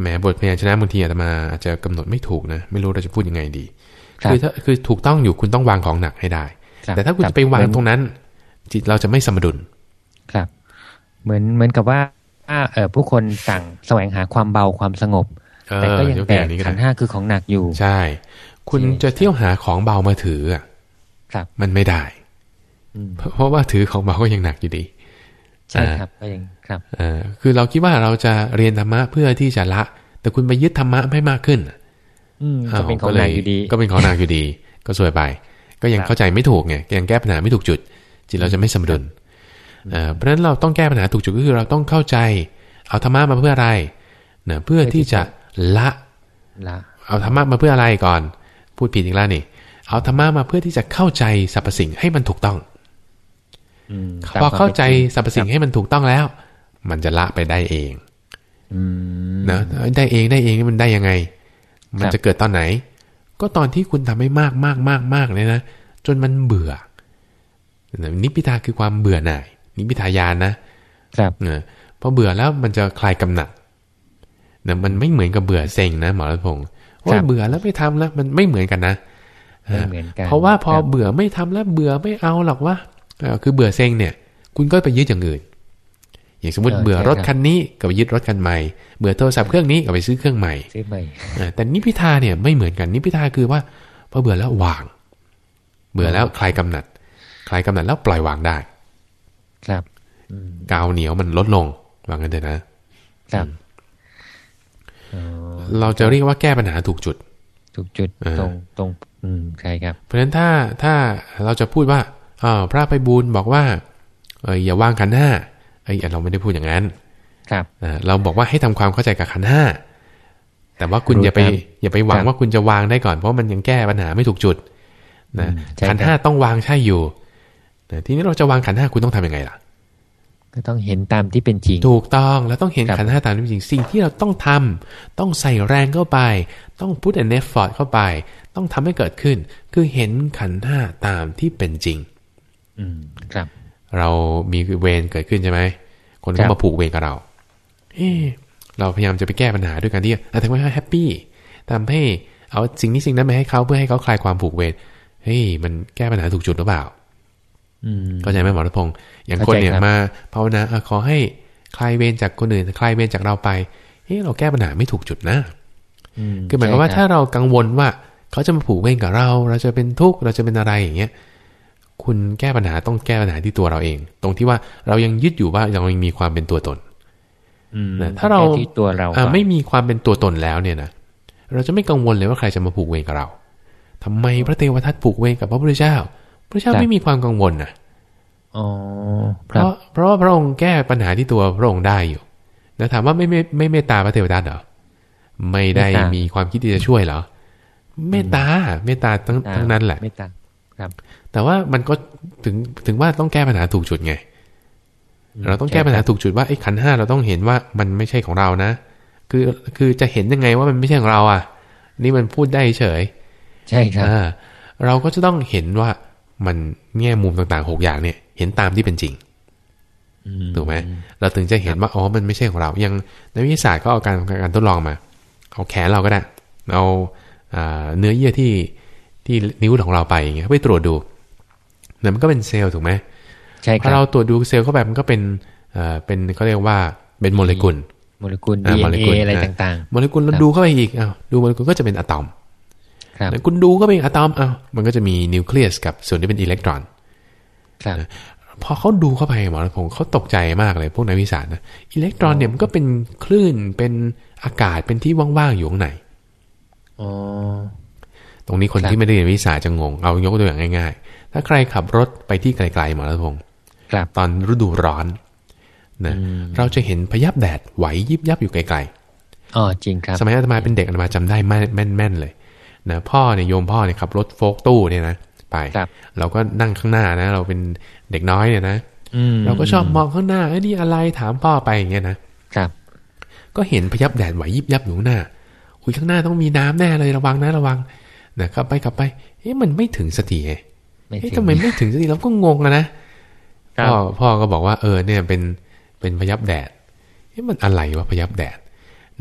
แหมบทพยัญชนะบางทีอาตมาอาจจะกำหนดไม่ถูกนะ ไม่รู้เราจะพูดยังไงดีครับคือถ้าคือถูกต้องอยู่คุณต้องวางของหนักให้ได้ครับแต่ถ้าคุณครับจะไปวางเหมือนตรงนั้น จิตเราจะไม่สมดุลครับ เหมือนเหมือนกับว่า ถ้าเออผู้คนต่างแสวงหาความเบาความสงบเอแต่ก็อยังยกแบตัวอกย่างนี้ก็ขันได้ห้าคือของหนักอยู่ ใช่ คุณใช่จะเที่ยวหาของเบามาถืออะครับ มันไม่ได้อืมเพราะเพราะว่าถือของเบาก็ยังหนักอยู่ดี ใช่ครับก็ยังครับเออคือเราคิดว่าเราจะเรียนธรรมะเพื่อที่จะละ แต่คุณไปยึดธรรมะไม่มากขึ้นอืมก็เป็นของนายอยู่ดี ก็เป็นของนางอยู่ดี ก็สวยไป ก็ยังเข้าใจไม่ถูกไงยังแก้ปัญหาไม่ถูกจุด จิตเราจะไม่สมดุล เอ่อเพราะฉะนั้นเราต้องแก้ปัญหาถูกจุดก็คือเราต้องเข้าใจ เอาธรรมะมาเพื่ออะไรเนะเพื่อที่จะละละเอาธรรมะมาเพื่ออะไรก่อน พูดผิดอีกแล้วนี่ เอาธรรมะมาเพื่อที่จะเข้าใจสรรพสิ่งให้มันถูกต้องอืมพอเข้าใจสรรพสิ่งให้มันถูกต้องแล้ว มันจะละไปได้เองอืมนะได้เองได้เองนี่มันได้ยังไง มันครับจะเกิดตอนไหน ก็ตอนที่คุณทำให้มากมากมากมากเลยนะจนมันเบื่อนะนิพพิทาคือความเบื่อหน่าย นิพพิทายานนะครับเออพอเบื่อแล้วมันจะคลายกำหนัดนะมันไม่เหมือนกับเบื่อเซ็งนะหมอรัตพงศ์ว่าเบื่อแล้วไม่ทำแล้วมันไม่เหมือนกันนะไม่เหมือนกันเพราะว่าพอครับเบื่อไม่ทำแล้วเบื่อไม่เอาหรอกว่าเอ่อคือเบื่อเซ็งเนี่ย คุณก็ไปยึดอย่างอื่น อย่างสมมติเออเบื่อใช่รถครับคันนี้ก็ไปยึดรถคันใหม่ เบื่อโทรศัพท์เครื่องนี้ก็ไปซื้อเครื่องใหม่ซื้อใหม่อ่าแต่นิพพิทาเนี่ยไม่เหมือนกันนิพพิทาคือว่าพอเบื่อแล้ววาง เบื่อแล้วคลายกำหนัด คลายกำหนัดแล้วปล่อยวางได้ ครับอืมกาวเหนียวมันลดลงวางกันเถอะนะครับอ๋อเราจะเรียกว่าแก้ปัญหาถูกจุด ถูกจุดเออตรงตรงอืมใช่ครับ เพราะฉะนั้นถ้าถ้าเราจะพูดว่าอ่าวพระไปบูลย์บอกว่าเอออย่าวางขันธ์ห้าเอ้ยเราไม่ได้พูดอย่างนั้น ครับอ่าเราบอกว่าให้ทำความเข้าใจกับขันธ์ห้าแต่ว่าคุณรู้อย่าไปครับอย่าไปหวังครับว่าคุณจะวางได้ก่อนเพราะมันยังแก้ปัญหาไม่ถูกจุดนะอืมใช่ขันธ์ครับห้าต้องวางใช่อยู่ นะทีนี้เราจะวางขันธ์ห้าคุณต้องทำยังไงล่ะ ก็ต้องเห็นตามที่เป็นจริง ถูกต้องแล้วต้องเห็นครับขันธ์ห้าตามที่เป็นจริง สิ่งที่เราต้องทำต้องใส่แรงเข้าไป ต้องพุท an effort เข้าไป ต้องทำให้เกิดขึ้น คือเห็นขันธ์ห้าตามที่เป็นจริง อืมครับ เรามีเวรเกิดขึ้นใช่ไหมคนครัก็บมาผูกเวรกับเราเอ๊ะเราพยายามจะไปแก้ปัญหาด้วยการที่อะทำให้เขาแฮปปี้ทำให้เอาสิ่งนี้สิ่งนั้นมาให้เขาเพื่อให้เขาคลายความผูกเวรเฮ้ยมันแก้ปัญหาถูกจุดหรือเปล่าอืม เข้าใจไหมหมอรัตพงศ์อย่างเข้าคนใจเนี่ยครับมาภาวนาอะขอให้คลายเวรจากคนอื่นคลายเวรจากเราไปเฮ้ยเราแก้ปัญหาไม่ถูกจุดนะมคือหมายความว่าใช่ถ้ารับเรากังวลว่าเขาจะมาผูกเวรกับเรา เราจะเป็นทุกข์เราจะเป็นอะไรอย่างเงี้ยคุณแก้ปัญหาต้องแก้ปัญหาที่ตัวเราเอง ตรงที่ว่าเรายังยึดอยู่ว่าเรายังมีความเป็นตัวตนอืมนะถ้าเราแก้ที่ตัวเราอ่าก่อนไม่มีความเป็นตัวตนแล้วเนี่ยนะเราจะไม่กังวลเลยว่าใครจะมาผูกเวรกับเราทำไมพระเทวทัตผูกเวรกับพระพุทธเจ้า พระเจ้าไม่มีความกังวลนะอ๋อคเพรับราะเพราะว่าพระองค์แก้ปัญหาที่ตัวพระองค์ได้อยู่แล้วถามว่าไม่ไม่ไม่เมตตาพระเทวทัตเหรอไม่ได้มีความคิดที่จะช่วยเหรอเมตตาเมตตาทั้งทั้งนั้นแหละไม่ต่างครับ แต่ว่ามันก็ถึงถึงว่าต้องแก้ปัญหาถูกจุดไง เราต้องแก้ปัญหาถูกจุดว่าไอ้ขันธ์ห้าเราต้องเห็นว่ามันไม่ใช่ของเรานะ คือคือจะเห็นยังไงว่ามันไม่ใช่ของเราอะ นี่มันพูดได้เฉย ใช่ครับอ่าเราก็จะต้องเห็นว่า มันแง่มุมต่างๆหกอย่างเนี่ย เห็นตามที่เป็นจริงอืมถูกไหมเราถึงจะเห็นว่าอ๋อมันไม่ใช่ของเรา ยังนักวิทยาศาสตร์ก็เอาการการทดลองมา เอาแขนเราก็ได้ เอาอ่าเนื้อเยื่อที่ที่นิ้วของเราไปอย่างเงี้ยไปตรวจดูเนี่ยมันก็เป็นเซลล์ถูกไหมใช่คพอรับเราตรวจดูเซลล์เข้าไปมันก็เป็นเอ่อเป็นเขาเรียกว่าเป็นโมเลกุลโมเลกุลอ่าโมเล DNA กุลอะไรอ่าต่างโมเลกุลเราครับดูเข้าไปอีกอ้าวดูโมเลกุลก็จะเป็นอะตอม ๆครับแล้วคุณดูก็เป็นอะตอมอ้าวมันก็จะมีนิวเคลียสกับส่วนที่เป็นอิเล็กตรอนครับพอเขาดูเข้าไปหมอณัฐพงศ์เขาตกใจมากเลยพวกนักวิทยาศาสตร์นะอิเล็กตรอนเนี่ยมันก็เป็นคลื่นเป็นอากาศเป็นที่ว่างๆอยู่ข้างในอ๋อตรงนี้คนครับที่ไม่ได้เรียนวิทยาศาสตร์จะงง เอายกตัวอย่างง่าย ๆ ถ้าใครขับรถไปที่ไกลๆหมอณัฐพงศ์ครับตอนฤดูร้อนนะเราจะเห็นพยับแดดไหวยิบยับอยู่ไกลอ๋อจริงครับๆสมัยอาตมาเป็นเด็กอาตมาจำได้แม่นแม่นๆเลย นะพ่อเนี่ยโยมพ่อเนี่ยขับรถโฟล์กตู้เนี่ยนะไปครับเราก็นั่งข้างหน้านะ เราเป็นเด็กน้อยเนี่ยนะอืมเราก็ชอบมองข้างหน้าไอ้ยนี่อะไรถามพ่อไปอย่างเงี้ยนะครับ ก็เห็นพยับแดดไหวยิบยับอยู่ข้างหน้าอุ้ยข้างหน้าต้องมีน้ำแน่เลยระวังนะระวังนะขับไปขับไปเอ๊ะมันไม่ถึงสติไงไม่เอ๊ะถึงทำไมไม่ถึงสติเราก็งงอะนะครับพ่อพ่อก็บอกว่าเออเนี่ยเป็นเป็นพยับแดดเอ๊ะมันอะไรวะพยับแดด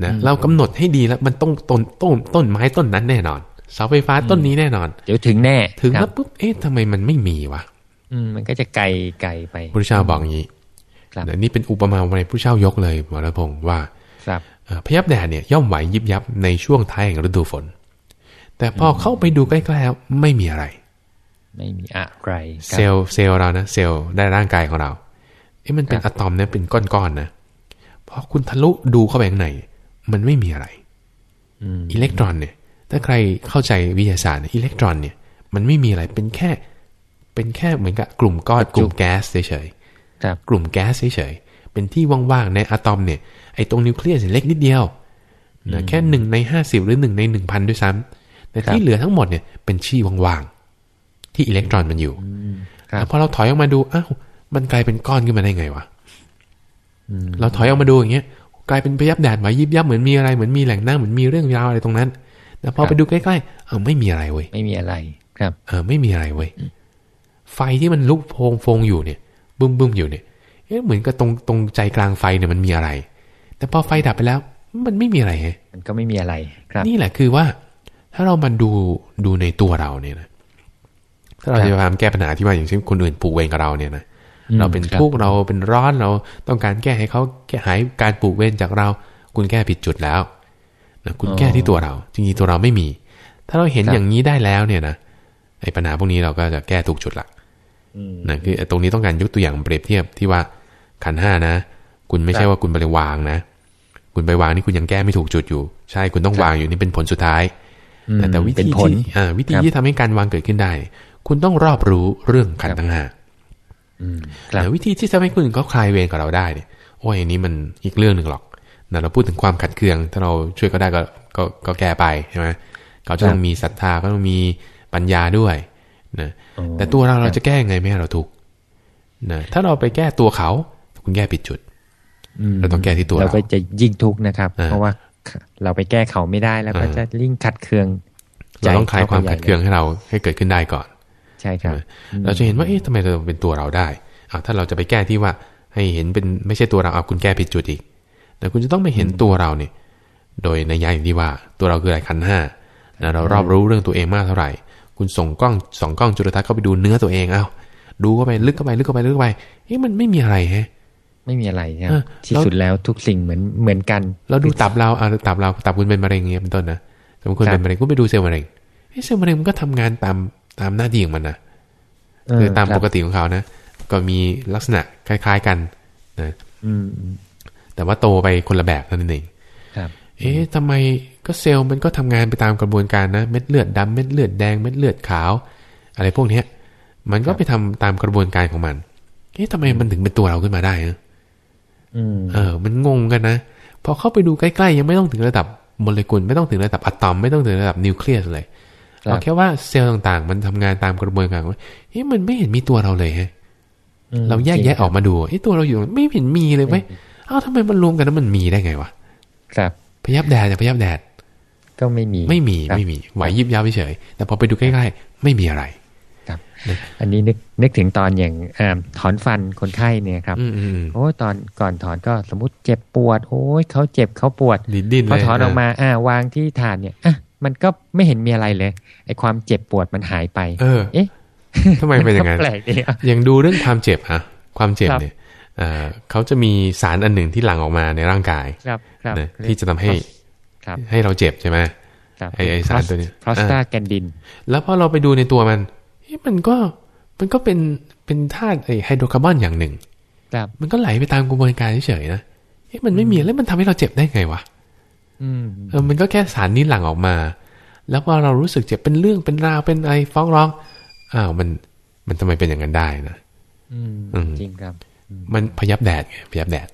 นะเรากำหนดให้ดีแล้วมันต้องต้นต้นต้นไม้ต้นนั้นแน่นอน เสาไฟฟ้าต้นนี้แน่นอน เดี๋ยวถึงแน่ ถึงคแล้รัวบปุ๊บเอ๊ะทำไมมันไม่มีวะอืมมันก็จะไกลไกลไปพระเจ้าบอกอย่างนี้ครับนะนี่เป็นอุปมาในพระเจ้ายกเลยหมอรัตพงศ์ว่าครับเอ่อพยับแดดเนี่ยย่อมไหวยิบยับในช่วงท้ายแห่งฤดูฝน แต่พอเข้าไปดูใกล้ๆแล้วไม่มีอะไร ไม่มีอะไรครับเซลล์เซลล์เรานะเซลล์ได้ร่างกายของเราอ้มันเป็นอะตอมเนี่ยเป็นก้อนๆนะพอคุณทะลุดูเข้าไปข้างในมันไม่มีอะไรอิเล็กตรอนเนี่ย ถ้าใครเข้าใจวิทยาศาสตร์อิเล็กตรอนเนี่ยมันไม่มีอะไรเป็นแค่ เป็นแค่เหมือนกับกลุ่มก้อนกลุ่มแก๊สเฉยๆกลุ่มแก๊สเฉยๆเป็นที่ว่างๆในอะตอมเนี่ยไอ้ตรงนิวเคลียสเล็กนิดเดียวนะแค่หนึ่งในห้าสิบหรือหนึ่งในหนึ่งพันด้วยซ้ำแต่ที่เหลือทั้งหมดเนี่ยเป็นชี่ว่างๆ ที่อิเล็กตรอนมันอยู่แล้วพอเราถอยออกมาดูอ้าวมันกลายเป็นก้อนขึ้นมาได้ไงวะเราถอยออกมาดูอย่างเงี้ย กลายเป็นพยับแดดมายิบยับเหมือนมีอะไรเหมือนมีแหล่งน้ำเหมือนมีเรื่องราวอะไรตรงนั้น แต่พอไปดูใกล้ๆเออไม่มีอะไรเว้ยไม่มีอะไรครับ เออไม่มีอะไรเว้ยไฟที่มันลุกโพงโฟงอยู่เนี่ยบึ้มบึ้มอยู่เนี่ยเอ๊ะเหมือนกับตรงตรงใจกลางไฟเนี่ยมันมีอะไร แต่พอไฟดับไปแล้ว มันไม่มีอะไรฮะมันก็ไม่มีอะไรครับ นี่แหละคือว่า ถ้าเรามาดูดูในตัวเราเนี่ยนะถ้าเราจะพยายามแก้ปัญหาที่ว่าอย่างเช่นคนอื่นผูกเวรกับเราเนี่ยนะเราเป็นทุกข์เราเป็นร้อนเราต้องการแก้ให้เขาแก้หายการปลูกเวรจากเรา คุณแก้ผิดจุดแล้ว นะคุณแก้ที่ตัวเรา จริงๆตัวเราไม่มี ถ้าเราเห็นอย่างนี้ได้แล้วเนี่ยนะไอ้ปัญหาพวกนี้เราก็จะแก้ถูกจุดละนะคือตรงนี้ต้องการยกตัวอย่างเปรียบเทียบที่ว่าขันห้านะ คุณไม่ใช่ว่าคุณไปวางนะ คุณไปวางนี่คุณยังแก้ไม่ถูกจุดอยู่ ใช่คุณต้องวางอยู่นี่เป็นผลสุดท้ายแต่แต่วิธีที่วิธีที่ทำให้การวางเกิดขึ้นได้ คุณต้องรอบรู้เรื่องขันทั้งห้าแต่วิธีที่จะให้คนอื่นเขาคลายเวรกับเราได้เนี่ยโอ้ยอันนี้มันอีกเรื่องหนึ่งหรอก นะเราพูดถึงความขัดเคือง ถ้าเราช่วยก็ได้ก็ก็ก็แก้ไปใช่ไหมเขาจะต้องมีศรัทธาก็ต้องมีปัญญาด้วยนะแต่ตัวเราเราจะแก้ยังไงไม่ให้เราทุกนะถ้าเราไปแก้ตัวเขา คุณแก้ผิดจุดเราต้องแก้ที่ตัวเราเราก็จะยิ่งทุกข์นะครับ เพราะว่าเราไปแก้เขาไม่ได้แล้วก็จะยิ่งขัดเคืองเราต้องคลายความขัดเคืองให้เราให้เกิดขึ้นได้ก่อน ใช่ครับ เราจะเห็นว่าเอ๊ะทำไมเราเป็นตัวเราได้อ่าถ้าเราจะไปแก้ที่ว่าให้เห็นเป็นไม่ใช่ตัวเราเอาคุณแก้ผิดจุดอีก แต่คุณจะต้องไม่เห็นตัวเราเนี่ย โดยในย่างที่ว่า ตัวเราคืออะไรขันห้านะเรารอบรู้เรื่องตัวเองมากเท่าไหร่ คุณส่งกล้องสองกล้องจุลทรรศน์เข้าไปดูเนื้อตัวเองเอาดูเข้าไปลึกเข้าไปลึกเข้าไปลึกเข้าไปเฮ้ยมันไม่มีอะไรฮะไม่มีอะไรครับที่สุดแล้วทุกสิ่งเหมือนเหมือนกัน เราดูตับเราอ่าตับเราตับคุณเป็นมะเร็งเงี้ยเป็นต้นนะสมมติคุณเป็นมะเร็งคุณไปดูเซลล์มะเร็งเซลล์มะเร็งมันก็ทำงานตามตามหน้าที่ของมันนะคือตามปกติของเขานะ ก็มีลักษณะคล้าย ๆกันนะ แต่ว่าโตไปคนละแบบเท่านั้นเองเอ๊ะทำไมก็เซลล์มันก็ทำงานไปตามกระบวนการนะ เม็ดเลือดดำเม็ดเลือดแดงเม็ดเลือดขาว อะไรพวกเนี้ย มันก็ไปทำตามกระบวนการของมัน เอ๊ะทำไมมันถึงเป็นตัวเราขึ้นมาได้เนะเออ มันงงกันนะพอเข้าไปดูใกล้ๆยังไม่ต้องถึงระดับโมเลกุลไม่ต้องถึงระดับอะตอมไม่ต้องถึงระดับนิวเคลียสเลยเอาแค่ว่าเซลล์ต่างๆ มันทำงานตามกระบวนการว่าเฮ้ยมันไม่เห็นมีตัวเราเลยฮะเราแยกแยะออกมาดูเฮ้ยตัวเราอยู่ไม่เห็นมีเลยไหม เอ้าทำไมมันรวมกันแล้วมันมีได้ไงวะครับพยับแดดพยับแดดก็ไม่มีไม่มีไม่มีไหวยิบยับเฉยแต่พอไปดูใกล้ๆไม่มีอะไรครับอันนี้นึกนึกถึงตอนอย่างอถอนฟันคนไข้เนี่ยครับโอ้ตอนก่อนถอนก็สมมติเจ็บปวด โอ้ยเขาเจ็บเขาปวดพอถอนออกมาอ่าวางที่ฐานเนี่ยอะมันก็ไม่เห็นมีอะไรเลยไอ้ความเจ็บปวดมันหายไป เออ เอ๊ะทำไมเป็นอย่างนั้นอย่างดูเรื่องความเจ็บอะความเจ็บเนี่ย เขาจะมีสารอันหนึ่งที่หลั่งออกมาในร่างกายครับที่จะทำให้ให้เราเจ็บใช่ไหมไอไอสารตัวนี้ prostaglandin แล้วพอเราไปดูในตัวมันมันก็มันก็เป็นเป็นธาตุไอไฮโดรคาร์บอนอย่างหนึ่งมันก็ไหลไปตามกระบวนการเฉยๆนะมันไม่มีแล้วมันทำให้เราเจ็บได้ไงวะเออมันก็แค่สารนี้หลั่งออกมา แล้วพอเรารู้สึกเจ็บเป็นเรื่องเป็นราวเป็นอะไรฟ้องร้องอ้าวมันมันทำไมเป็นอย่างนั้นได้นะจริงครับ มันพยับแดดไงพยับแดด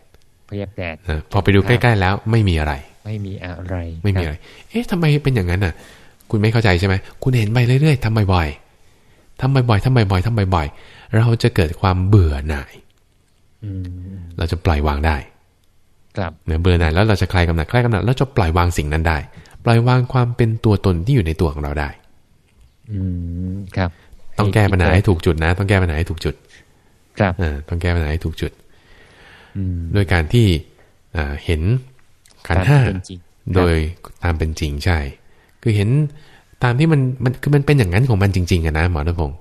พยับแดดพอไปดูใกล้ ๆ แล้วไม่มีอะไร ไม่มีอะไร ไม่มีอะไร เอ๊ะทำไมเป็นอย่างนั้นอะ คุณไม่เข้าใจใช่ไหมคุณเห็นไปเรื่อยๆทำบ่อยๆทำบ่อยๆทำบ่อยๆทำบ่อยๆเราจะเกิดความเบื่อหน่ายเราจะปล่อยวางได้เนี่ยเบื่อหน่ายแล้วเราจะคลายกำหนัดคลายกำหนัดแล้วจะปล่อยวางสิ่งนั้นได้ ปล่อยวางความเป็นตัวตนที่อยู่ในตัวของเราได้ อืมครับ ต้องแก้ปัญหาให้ถูกจุดนะ ต้องแก้ปัญหาให้ถูกจุด ครับอ่าต้องแก้ปัญหาให้ถูกจุดโดยการที่อ่าเห็นขันห้าโดยตามเป็นจริงใช่ คือเห็นตามที่มันมันคือมันเป็นอย่างนั้นของมันจริงๆอะนะหมอณพงศ์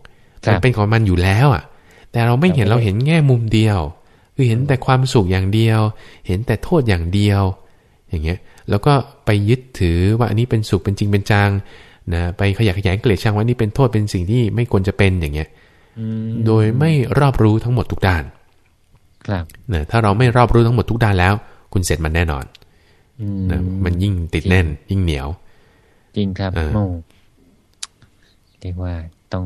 มันเป็นของมันอยู่แล้วอะ แต่เราไม่เห็นเราเห็นแง่มุมเดียว คือเห็นแต่ความสุขอย่างเดียว เห็นแต่โทษอย่างเดียว อย่างเงี้ย แล้วก็ไปยึดถือว่าอันนี้เป็นสุขเป็นจริงเป็นจังนะไปขยายขยายเกลียดชังว่านี่เป็นโทษเป็นสิ่งที่ไม่ควรจะเป็นอย่างเงี้ย โดยไม่รอบรู้ทั้งหมดทุกด้าน ครับนะถ้าเราไม่รอบรู้ทั้งหมดทุกด้านแล้ว คุณเสร็จมันแน่นอนอืมนะมันยิ่งติดแน่น ยิ่งเหนียว จริงครับเออโอ้เรียกว่าต้อง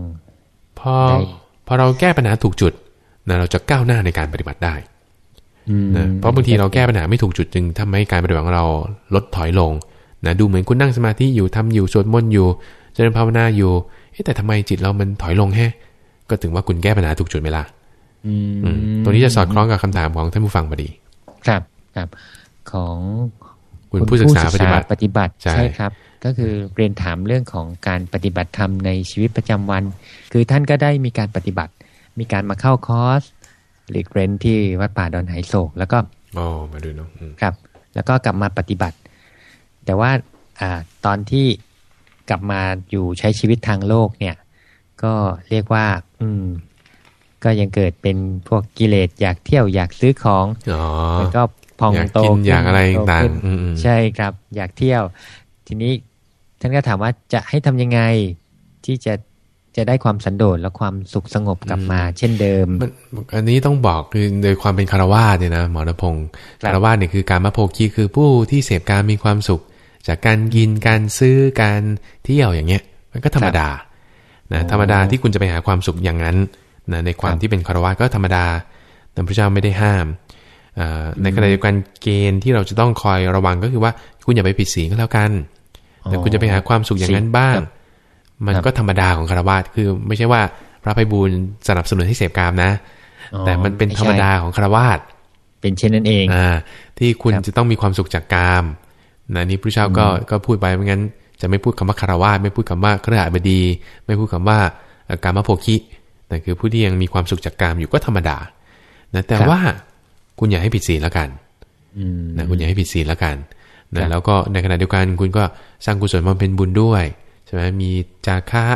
พอได้พอเราแก้ปัญหาถูกจุดนะเราจะก้าวหน้าในการปฏิบัติได้อืมนะเพราะบางทีเราแก้ปัญหาไม่ถูกจุดจึงทำให้การปฏิบัติของเราลดถอยลงนะดูเหมือนคุณนั่งสมาธิอยู่ทำอยู่สวดมนต์อยู่เจริญภาวนาอยู่เอ๊ะแต่ทำไมจิตเรามันถอยลงแฮะ ก็ถึงว่าคุณแก้ปัญหาถูกจุดไหมล่ะอืมอืมตรงนี้จะสอดคล้องกับคำถามของท่านผู้ฟังพอดี ครับครับของคุณผู้ศึกษาปฏิบัติปฏิบัติใช่ใช่ครับ ก็คือเรียนถามเรื่องของการปฏิบัติธรรมในชีวิตประจำวัน คือท่านก็ได้มีการปฏิบัติ มีการมาเข้าคอร์สหรือเรนที่วัดป่าดอนไหโศก แล้วก็อ๋อมาดูเนาะอืมครับ แล้วก็กลับมาปฏิบัติ แต่ว่าอ่าตอนที่กลับมาอยู่ใช้ชีวิตทางโลกเนี่ย ก็เรียกว่า อืม ก็ยังเกิดเป็นพวกกิเลสอยากเที่ยวอยากซื้อของอ๋อมันก็พองอยากโตกินขึ้นอยากอะไรโตต่างขึ้นๆอืมอืมใช่ครับ อยากเที่ยว ทีนี้ท่านก็ถามว่าจะให้ทำยังไงที่จะจะได้ความสันโดษและความสุขสงบกลับมา เช่นเดิมมันอันนี้ต้องบอกคือโดยความเป็นคารวาสเนี่ยนะหมอณพงศ์ครับคารวาสเนี่ยคือการมาโภคีคือผู้ที่เสพการมีความสุข จากการกินการซื้อการเที่ยวอย่างเงี้ย มันก็ธรรมดา นะธรรมดาที่คุณจะไปหาความสุขอย่างนั้นนะในความที่เป็นคารวาสก็ธรรมดาแต่พระเจ้าไม่ได้ห้ามอ่าในขณะเดียวกันเกณฑ์ที่เราจะต้องคอยระวังก็คือว่าคุณอย่าไปผิดศีลก็แล้วกันแต่คุณจะไปหาความสุขอย่างนั้นบ้างครับมันก็ธรรมดาของคารวาสคือ ไม่ใช่ว่าพระไพบูลย์สนับสนุนให้เสพกามนะอ๋อแต่มันเป็นธรรมดาของคารวาสเป็นเช่นนั้นเองอ่าที่คุณครับจะต้องมีความสุขจากกามนะนี่พระเจ้าก็ก็พูดไปไม่งั้น จะไม่พูดคำว่าคารวาสไม่พูดคำว่าเครือข่ายบดี ไม่พูดคำว่าเอ่อกามโภคินั่นคือผู้ที่ยังมีความสุขจากกามอยู่ก็ธรรมดานะแต่ว่าคุณอย่าให้ผิดศีลแล้วกันอืมนะคุณอย่าให้ผิดศีลแล้วกันครันะบแล้วก็ในขณะเดียวกันคุณก็สร้างกุศลมาเป็นบุญด้วยใช่ไหมมีจาคะ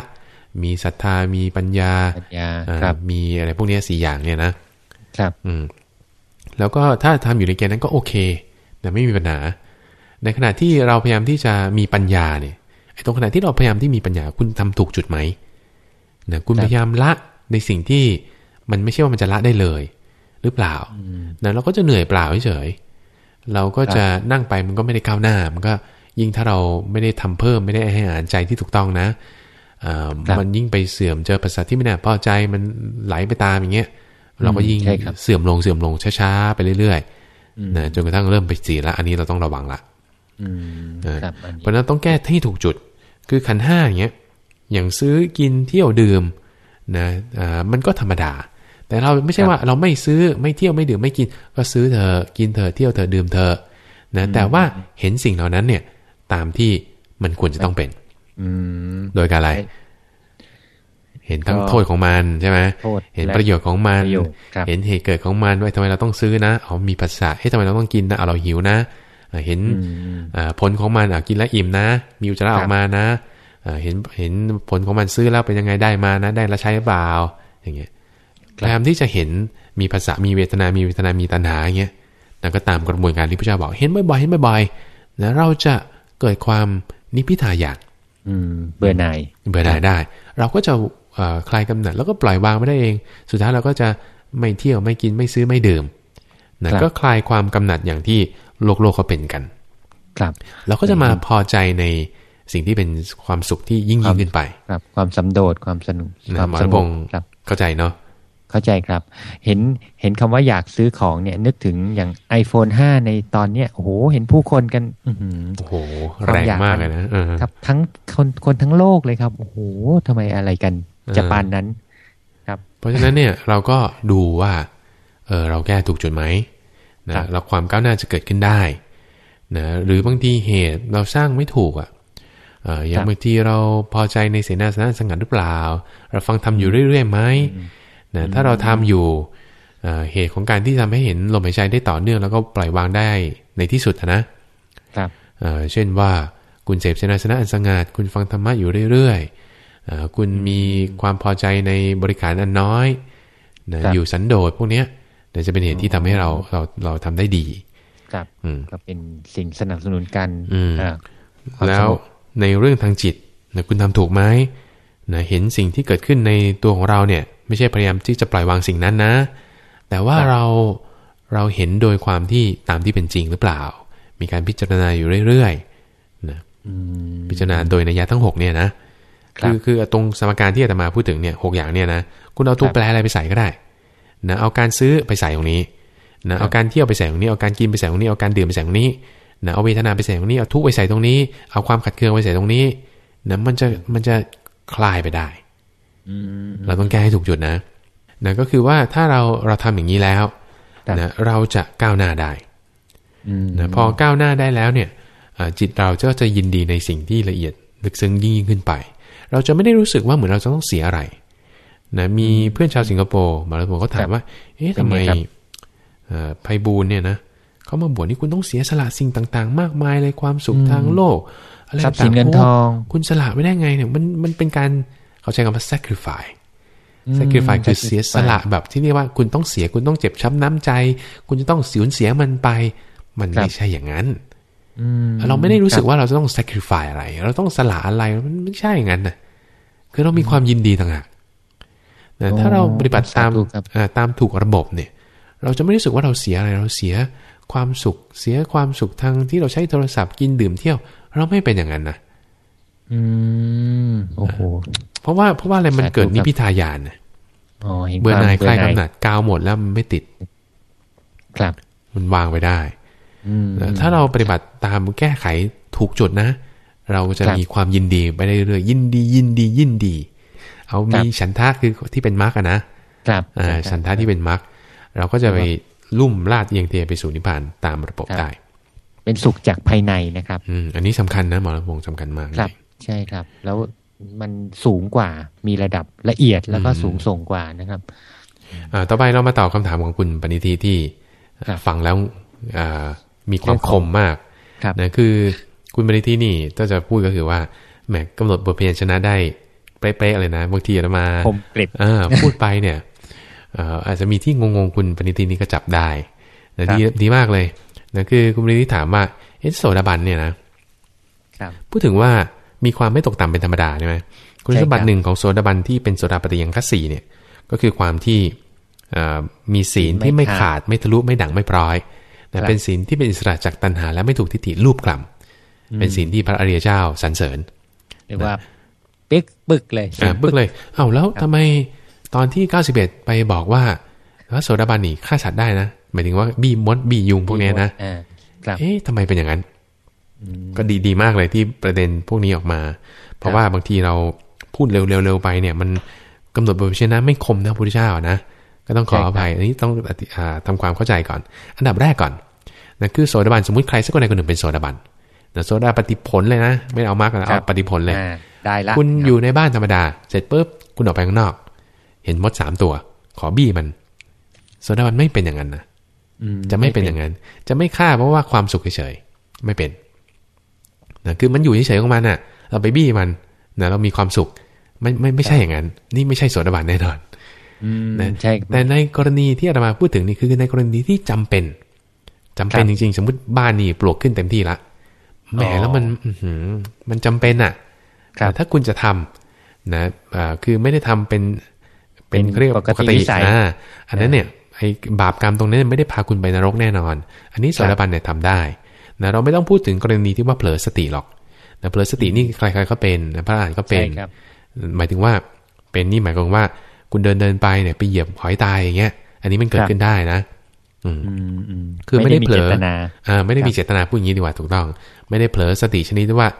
มีศรัทธามีปัญญาปัญญาเอ่อครับมีอะไรพวกเนี้ยสี่อย่างเนี่ยนะครับอืมแล้วก็ถ้าทำอยู่ในเกณฑ์นั้นก็โอเคนะไม่มีปัญหา ในขณะที่เราพยายามที่จะมีปัญญาเนี่ยไอ้ตรงขณะที่เราพยายามที่มีปัญญาคุณทำถูกจุดไหมนะคุณครับพยายามละในสิ่งที่มันไม่ใช่ว่ามันจะละได้เลย หรือเปล่านะเราก็จะเหนื่อยเปล่าเฉยๆเราก็จะนั่งไปมันก็ไม่ได้ก้าวหน้า มันก็ยิ่งถ้าเราไม่ได้ทำเพิ่มไม่ได้ให้อาหารใจที่ถูกต้องนะอ่าครับมันยิ่งไปเสื่อมเจอภาษาที่ไม่น่าพอใจมันไหลไปตามอย่างเงี้ย เราก็ยิ่งใช่ครับเสื่อมลงเสื่อมลงช้าๆไปเรื่อยๆนะจนกระทั่งเริ่มไปสีละอันนี้เราต้องระวังละอืม เออครับอันเพนี้ราะฉะนั้นต้องแก้ที่ถูกจุด คือขันธ์ห้าอย่างเงี้ยอย่างซื้อกินเที่ยวดื่มนะอ่ามันก็ธรรมดา แต่เราไม่ใช่ว่าเราไม่ซื้อไม่เที่ยวไม่ดื่มไม่กิน ก็ซื้อเธอะกินเธอะเที่ยวเธอะดื่มเธอะนะแต่ว่าเห็นสิ่งเหล่านั้นเนี่ยตามที่มันควรจะต้องเป็น อืมโดยการอะไรใช่เห็นทั้งก็โทษของมันใช่ไหมโทษเห็นและประโยชน์ของมันประโยชน์ครับเห็นเหตุเกิดของมันว่าทำไมเราต้องซื้อนะเอามีภาษาเฮ้ยทำไมเราต้องกินนะเอาเราหิวนะอ่า เห็นอืมอ่าผลของมันอะกินแล้วอิ่มนะ มีอุจจาระครับออกมานะอ่าเห็นเห็นผลของมันซื้อแล้วเป็นยังไงได้มานะ ได้แล้วใช้หรือเปล่าอย่างเงี้ยพยายามที่จะเห็นมีภาษามีเวทนา มีเวทนา มีตัณหาอย่างเงี้ยแล้วก็ตามกระบวนการที่พระเจ้าบอกเห็นบ่อยๆเห็นบ่อยๆนะเราจะเกิดความนิพพิทาอยากอืมเบื่อหน่ายเบื่อหน่ายได้ เราก็จะเอ่อคลายกำหนัดแล้วก็ปล่อยวางไม่ได้เอง สุดท้ายเราก็จะไม่เที่ยวไม่กินไม่ซื้อไม่ดื่มนะครับก็คลายความกำหนัดอย่างที่ โลกโลกเขาเป็นกัน ครับเราก็จะมาพอใจในสิ่งที่เป็นความสุขที่ยิ่งยิ่งขึ้นไป ครับ ความสำโดษความสนุกนะความหมอสระงพบงศ์ครับเข้าใจเนาะเข้าใจครับ เห็นเห็นคำว่าอยากซื้อของเนี่ย นึกถึงอย่าง iPhone 5 ในตอนเนี้ยโอ้โหเห็นผู้คนกันอื้อหือโอ้โหความแรงอยากมากเลยนะเออครับทั้งคนคนทั้งโลกเลยครับโอ้โหทำไมอะไรกันเออจะปานนั้น ครับ เพราะฉะนั้นเนี่ยเราก็ดูว่า เออเราแก้ถูกจุดไหม นะครับเราความก้าวหน้าจะเกิดขึ้นได้นะหรือบางทีเหตุเราสร้างไม่ถูกอะเอออย่างครับบางทีเราพอใจในเสนาสนะสงัดหรือเปล่า เราฟังทำอยู่เรื่อยๆไหมนะถ้าเราทำอยู่เอ่อเหตุของการที่ทำให้เห็นลมหายใจได้ต่อเนื่อง แล้วก็ปล่อยวางได้ในที่สุดอะนะครับเอ่อเช่นว่าคุณเสพเสนาสนะอันสงัดคุณฟังธรรมะอยู่เรื่อยๆเอ่อคุณมีความพอใจในบริการอันน้อยนะครับอยู่สันโดษพวกเนี้ย เดี๋ยวจะเป็นเหตุที่ทำให้เราเราเราทำได้ดีครับอืมก็เป็นสิ่งสนับสนุนกันอืมอ่าความแล้วสงบในเรื่องทางจิตนะคุณทำถูกไหมนะเห็นสิ่งที่เกิดขึ้นในตัวของเราเนี่ย ไม่ใช่พยายามที่จะปล่อยวางสิ่งนั้นนะ แต่ว่าเราเราเห็นโดยความที่ตามที่เป็นจริงหรือเปล่า มีการพิจารณาอยู่เรื่อยๆนะอืมพิจารณาโดยนัยยะทั้งหกเนี่ยนะครัคืบอคือตรงสมการที่อาตมาพูดถึงเนี่ยหกอย่างเนี่ยนะคุณเอาตัวครับแปรอะไรไปใส่ก็ได้ นะเอาการซื้อไปใส่ตรงนี้นะเอาการเที่ยวไปใส่ตรงนี้เอาการกินไปใส่ตรงนี้เอาการดื่มไปใส่ตรงนี้นะเอาเวทนาไปใส่ตรงนี้เอาทุกข์ไปใส่ตรงนี้ เอาความขัดเคืองไปใส่ตรงนี้นะมันจะมันจะคลายไปได้อืมเราต้องแก้ให้ถูกจุดนะนะก็คือว่าถ้าเราเราทำอย่างนี้แล้วครับนะเราจะก้าวหน้าได้อืมนะพอก้าวหน้าได้แล้วเนี่ยอ่าจิตเราก็จะยินดีในสิ่งที่ละเอียดลึกซึ้งยิ่งขึ้นไป เราจะไม่ได้รู้สึกว่าเหมือนเราจะต้องเสียอะไร นะมีเพื่อนชาวสิงคโปร์มาแล้วผมก็ถามว่า เอ๊ะทำไมเอ่อไพบูลย์เนี่ยนะเขามาบวชนี่คุณต้องเสียสละสิ่งต่าง ๆ มากมายเลยความสุขทางโลกอะไรทรัพย์สินเงินต่างๆทโองคุณสละไม่ได้ไงเนี่ยมันมันเป็นการเขาใช้คำว่า sacrifice sacrifice คือเสียสละแบบที่เรียกว่าคุณต้องเสียคุณต้องเจ็บช้ำน้ำใจ คุณจะต้องสูญเสียมันไป มันไม่ใช่อย่างนั้นอืมเราไม่ได้รู้สึกว่าเราจะต้อง sacrifice อะไร เราต้องสละอะไรมันไม่ใช่อย่างนั้นนะคือเรามีความยินดีต่างหาก นะถ้าเราปฏิบัติตามสธุครับอ่าตามถูกระบบเนี่ย เราจะไม่รู้สึกว่าเราเสียอะไรเราเสียความสุข เสียความสุขทางที่เราใช้โทรศัพท์กินดื่มเที่ยว เราไม่เป็นอย่างนั้นนะอืมโอ้โหเพราะว่าเพราะว่าอะไรมันสาธุเกิดนิครับพิทายานนะอ๋อเห็นเบื่อหน่ายคลายเบื่กำหนัดกาวหมดแล้วมันไม่ติด ครับมันวางไปได้อืมถ้าเราปฏิบัติตามแก้ไขถูกจุดนะ เราจะครับมีความยินดีไปเรื่อยๆยินดียินดียินดี เอาครัมีบฉันทะคือที่เป็นมรรคอะนะครับอ่าฉันทะที่เป็นมรรคเราก็จะไปลุ่มลาดเอียงเทียไปสู่นิพพานตามระบบครับได้ เป็นสุขจากภายในนะครับ อืมอันนี้สำคัญนะหมอระพงศ์สำคัญมากครับเลยใช่ครับ แล้วมันสูงกว่ามีระดับละเอียดแล้วก็อืมสูงส่งกว่านะครับอ่าต่อไปเรามาตอบคำถามของคุณปณิธีที่ครับฟังแล้วอ่ามีความคมมากครับนะคือคุณปณิธีนี่ถ้าจะพูดก็คือว่าแหมกำหนดบทเพลงชนะได้ เป๊ะๆเลยนะบางทีเรามาผมเกร็ดเออพูดไปเนี่ยเอ่ออาจจะมีที่งงๆคุณปณิธีนี่ก็จับได้นะดีดีมากเลยนะคือคุณปณิธีถามว่าเอ๊ะโสดาบันเนี่ยนะครับพูดถึงว่ามีความไม่ตกต่ำเป็นธรรมดาใช่ไหมคุณสมบัติหนึ่งของโสดาบันที่เป็นโสดาปฏิยังคัสสีเนี่ย ก็คือความที่เอ่อมีศีลที่ไม่ขาดไม่ทะลุไม่ด่างไม่พร้อยนะเป็นศีลที่เป็นอิสระจากตัณหาและไม่ถูกทิฏฐิรูปกล่ำเป็นศีลที่พระอริยเจ้าสรรเสริญเรียกว่า ปึกปึกเลยอ่าบึกเลย เอ้าแล้วทำไมตอนที่ 91 ไปบอกว่าพระโสดาบันนี่ฆ่าสัตว์ได้นะหมายถึงว่าบี้มดบี้ยุงพวกเนี้ยนะอ่าครับเอ๊ะทำไมเป็นอย่างนั้น ก็ดีดีมากเลยที่ประเด็นพวกนี้ออกมา เพราะว่าบางทีเราพูดเร็วๆๆไปเนี่ย มันกำหนดบทชนะไม่คมนะพระพุทธเจ้านะก็ต้องขออภัยอันนี้ต้องอธิอ่าทำความเข้าใจก่อน อันดับแรกก่อนนะคือโสดาบันสมมติใครสักคนใดคนหนึ่งเป็นโสดาบันนะโสดาปฏิผลเลยนะ ไม่เอามากนะครัเอาบปฏิผลเลยอ่า ได้ละคุณอยู่ในบ้านธรรมดา เสร็จปุ๊บคุณออกไปข้างนอก เห็นมดสามตัว ขอบี้มันโสดาบันไม่เป็นอย่างนั้นนะอืจะไม่เป็นอย่างนั้น จะไม่ฆ่าเพราะว่าความสุขเฉยๆไม่เป็นนะคือมันอยู่เฉยๆของมันน่ะ เราไปบี้มันนะเรามีความสุขไม่ไม่ไม่ใช่อย่างนั้น นี่ไม่ใช่โสดาบันแน่นอนอืมนะใช่แต่ในกรณีที่อาตมาพูดถึงนี่คือในกรณีที่จำเป็นจำเป็นครับจริงๆ สมมติบ้านนี่ปลวกขึ้นเต็มที่ละแหมอ๋อแล้วมันอื้อหือมันจำเป็นอะครับ แต่ถ้าคุณจะทำนะอ่าคือไม่ได้ทำเป็นเป็นเป็นเขาเรียกว่าปกติวิสัยอ่าอันนั้นเนี่ยไอ้บาปกรรมตรงนั้นไม่ได้พาคุณไปนรกแน่นอน อันนี้โสดาบันเนี่ยทำได้นะเราไม่ต้องพูดถึงกรณีที่ว่าเผลอสติหรอกนะเผลอสตินี่ใครๆก็เป็นนะพระอรหันต์ก็เป็นใช่ครับหมายถึงว่าเป็นนี่หมายความว่า คุณเดินเดินไปเนี่ยไปเหยียบหอยตายอย่างเงี้ย อันนี้มันเกิดครับขึ้นได้นะ อืมอืมอืมคือไม่ได้เผลอจตนาอ่าไม่ได้ครับมีเจตนาพูดอย่างนี้ดีกว่าถูกต้อง ไม่ได้เผลอสติชนิดที่ว่าอ่า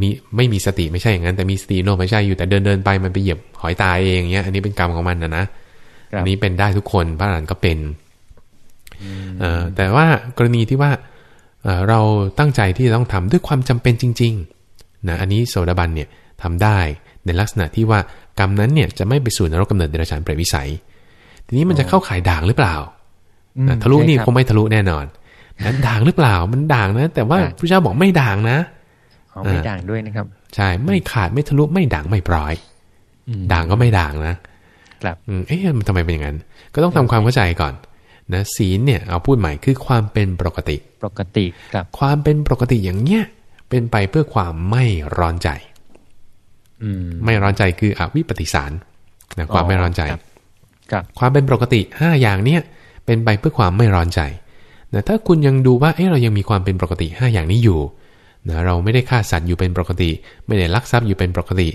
มีไม่มีสติไม่ใช่อย่างนั้น แต่มีสติโนไม่ใช่อยู่แต่เดินเดินไปมันไปเหยียบหอยตายเองเงี้ย อันนี้เป็นกรรมของมันนะนะครับอันนี้เป็นได้ทุกคนพระอรหันต์ก็เป็นเอ่อแต่ว่ากรณีที่ว่าเอ่อเราตั้งใจที่จะต้องทำด้วยความจำเป็นจริงๆนะอันนี้โสดาบันเนี่ยทำได้ในลักษณะที่ว่ากรรมนั้นเนี่ยจะไม่ไปสู่นรกกำเนิดเดรัจฉานเปรตวิสัย ทีนี้มันจะเข้าข่ายด่างหรือเปล่าอืมนะทะลุนี่ใช่รับคงไม่ทะลุแน่นอนนั้นด่างหรือเปล่ามันด่างนะ แต่ว่าด่างพระเจ้าบอกไม่ด่างนะ อ๋อไม่อ่าด่างด้วยนะครับ ใช่ไม่ขาดไม่ทะลุไม่ด่างไม่ปลอยอืมด่างก็ไม่ด่างนะครับอืมเอ๊ะมันทำไมเป็นอย่างนั้น ก็ต้องทำความเข้าใจก่อนนะศีลเนี่ยเอาพูดใหม่คือความเป็นปกติปกติครับความเป็นปกติอย่างเนี้ยเป็นไปเพื่อความไม่ร้อนใจอืมไม่ร้อนใจคืออวิปฏิสารนะความไม่ร้อนใจครับครับความเป็นปกติห้าอย่างเนี้ยเป็นไปเพื่อความไม่ร้อนใจนะถ้าคุณยังดูว่าเอ้เรายังมีความเป็นปกติ5อย่างนี้อยู่ นะเราไม่ได้ฆ่าสัตว์อยู่เป็นปกติ ไม่ได้ลักทรัพย์อยู่เป็นปกติ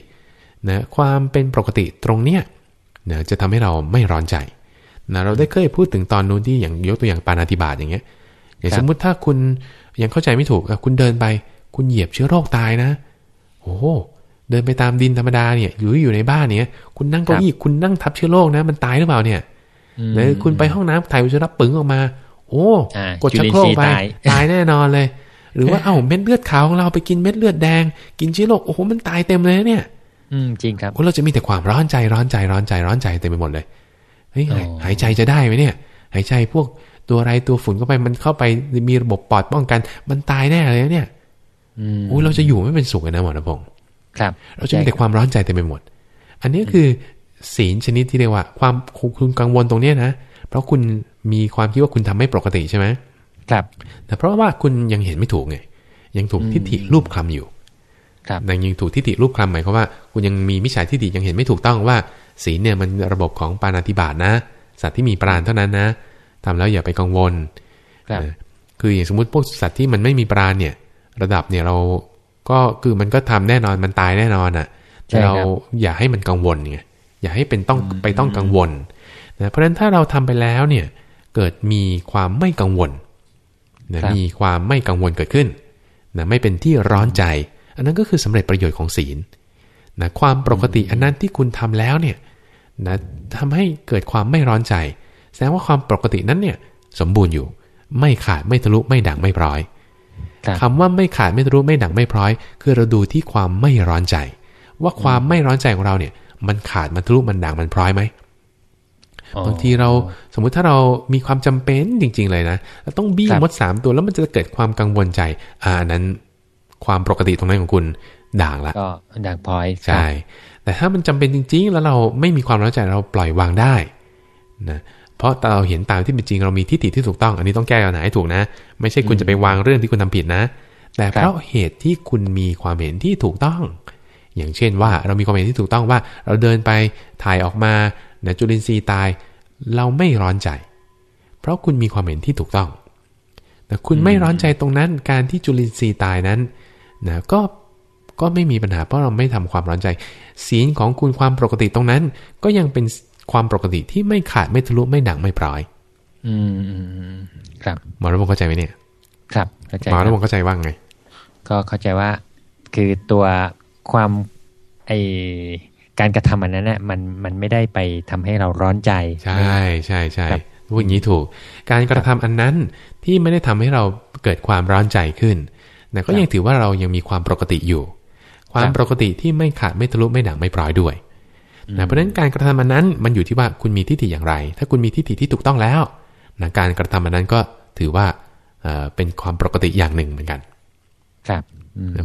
นะความเป็นปกติตรงเนี้ยนะจะทำให้เราไม่ร้อนใจนะเราได้เคยพูดถึงตอนนู้นที่อย่างยกตัวอย่างปานาติบาตอย่างเงี้ยอย่างสมมุติถ้าคุณยังเข้าใจไม่ถูกคุณเดินไป คุณเหยียบเชื้อโรคตายนะ โอ้เดินไปตามดินธรรมดาเนี่ยอยู่อยู่ในบ้านเนี่ย คุณนั่งเก้าอี้คุณนั่งทับเชื้อโรคนะ มันตายหรือเปล่าเนี่ยหรือคุณไปห้องน้ำถ่ายอุจจาระปึงออกมา โอ้กดชักโครกไปตายแน่นอนเลย หรือว่าเอ้าเม็ดเลือดขาวของเราไปกินเม็ดเลือดแดง กินเชื้อโรคโอ้โหมันตายเต็มเลยเนี่ย อืมจริงครับเราจะมีแต่ความร้อนใจร้อนใจร้อนใจร้อนใจเต็มไปหมดเลยเฮ้ยหายใจจะได้ไหมเนี่ย หายใจพวกตัวอะไรตัวฝุ่นเข้าไปมันเข้าไปมีระบบปอดป้องกัน มันตายแน่เลยเนี่ยโอ้เราจะอยู่ไม่เป็นสุขนะหมอณพงศ์ครับ เราจะมีแต่ความร้อนใจเต็มไปหมด อันนี้คือศีลชนิดที่เรียกว่า ความคุณกังวลตรงเนี้นะ เพราะคุณมีความคิดว่าคุณทำไม่ปกติใช่ไหม ครับ แต่เพราะว่าคุณยังเห็นไม่ถูกไง ยังถูกทิฏฐิรูปคลำอยู่ ครับยังถูกทิฏฐิรูปคลำหมายความว่า คุณยังมีมิจฉาทิฏฐิยังเห็นไม่ถูกต้องว่าศีลเนี่ยมันระบบของปานาธิบาตนะ สัตว์ที่มีปราณเท่านั้นนะทำแล้วอย่าไปกังวล ครับ คืออย่างสมมติพวกสัตว์ที่มันไม่มีปราณเนี่ย ระดับเนี่ยเราก็คือมันก็ทำแน่นอนมันตายแน่นอนอะแต่เราอย่าให้มันกังวลไงอย่าให้เป็นต้องไปต้องกังวลนะเพราะฉะนั้นถ้าเราทำไปแล้วเนี่ยเกิดมีความไม่กังวล นะมีความไม่กังวลเกิดขึ้นนะไม่เป็นที่ร้อนใจ อันนั้นก็คือสำเร็จประโยชน์ของศีลนะความปกติอันนั้นที่คุณทำแล้วเนี่ยนะทำให้เกิดความไม่ร้อนใจ แสดงว่าความปกตินั้นเนี่ยสมบูรณ์อยู่ ไม่ขาดไม่ทะลุไม่ด่างไม่พร้อยคำว่าไม่ขาดไม่ทะลุไม่ด่างไม่พร้อย คือเราดูที่ความไม่ร้อนใจ ว่าความไม่ร้อนใจของเราเนี่ย มันขาดมันทะลุมันด่างมันพร้อยไหม บางทีเราสมมุติถ้าเรามีความจำเป็นจริง ๆ เลยนะเราต้องบี้มดสามตัวแล้วมันจะเกิดความกังวลใจอ่านั้น ความปกติตรงนั้นของคุณด่างละก็ด่างพลอยใช่ แต่ถ้ามันจำเป็นจริง ๆ แล้วเราไม่มีความร้อนใจเราปล่อยวางได้นะเพราะเราเห็นตามที่เป็นจริงเรามีทิฏฐิที่ถูกต้อง อันนี้ต้องแก้ปัญหาให้ถูกนะ ไม่ใช่คุณจะไปวางเรื่องที่คุณทำผิดนะ แต่เพราะเหตุที่คุณมีความเห็นที่ถูกต้อง อย่างเช่นว่าเรามีความเห็นที่ถูกต้องว่า เราเดินไปถ่ายออกมา นะจุลินทรีย์ตายเราไม่ร้อนใจ เพราะคุณมีความเห็นที่ถูกต้องแต่คุณไม่ร้อนใจตรงนั้น การที่จุลินทรีย์ตายนั้นนะก็ก็ไม่มีปัญหาเพราะเราไม่ทำความร้อนใจ ศีลของคุณความปกติตรงนั้น ก็ยังเป็นความปกติที่ไม่ขาดไม่ทะลุไม่ดังไม่ปล่อย อืมครับหมอรัตเข้าใจไหมเนี่ย ครับเข้าใจหมอรัตเข้าใจว่าไง ก็เข้าใจว่า คือตัวความไอ การกระทำอันนั้นเนี่ยมันมันไม่ได้ไปทำให้เราร้อนใจ ใช่ใช่ใช่พูดอย่างนี้ถูก การกระทำอันนั้นที่ไม่ได้ทำให้เราเกิดความร้อนใจขึ้นแต่ก็ยังถือว่าเรายังมีความปกติอยู่ ความปกติที่ไม่ขาดไม่ทะลุไม่ดังไม่ปล่อยด้วยนะเพราะฉะนั้นการกระทำอันนั้นมันอยู่ที่ว่าคุณมีทิฏฐิอย่างไร ถ้าคุณมีทิฏฐิที่ถูกต้องแล้วนะการกระทำอันนั้นก็ถือว่าเป็นความปกติอย่างหนึ่งเหมือนกัน ครับ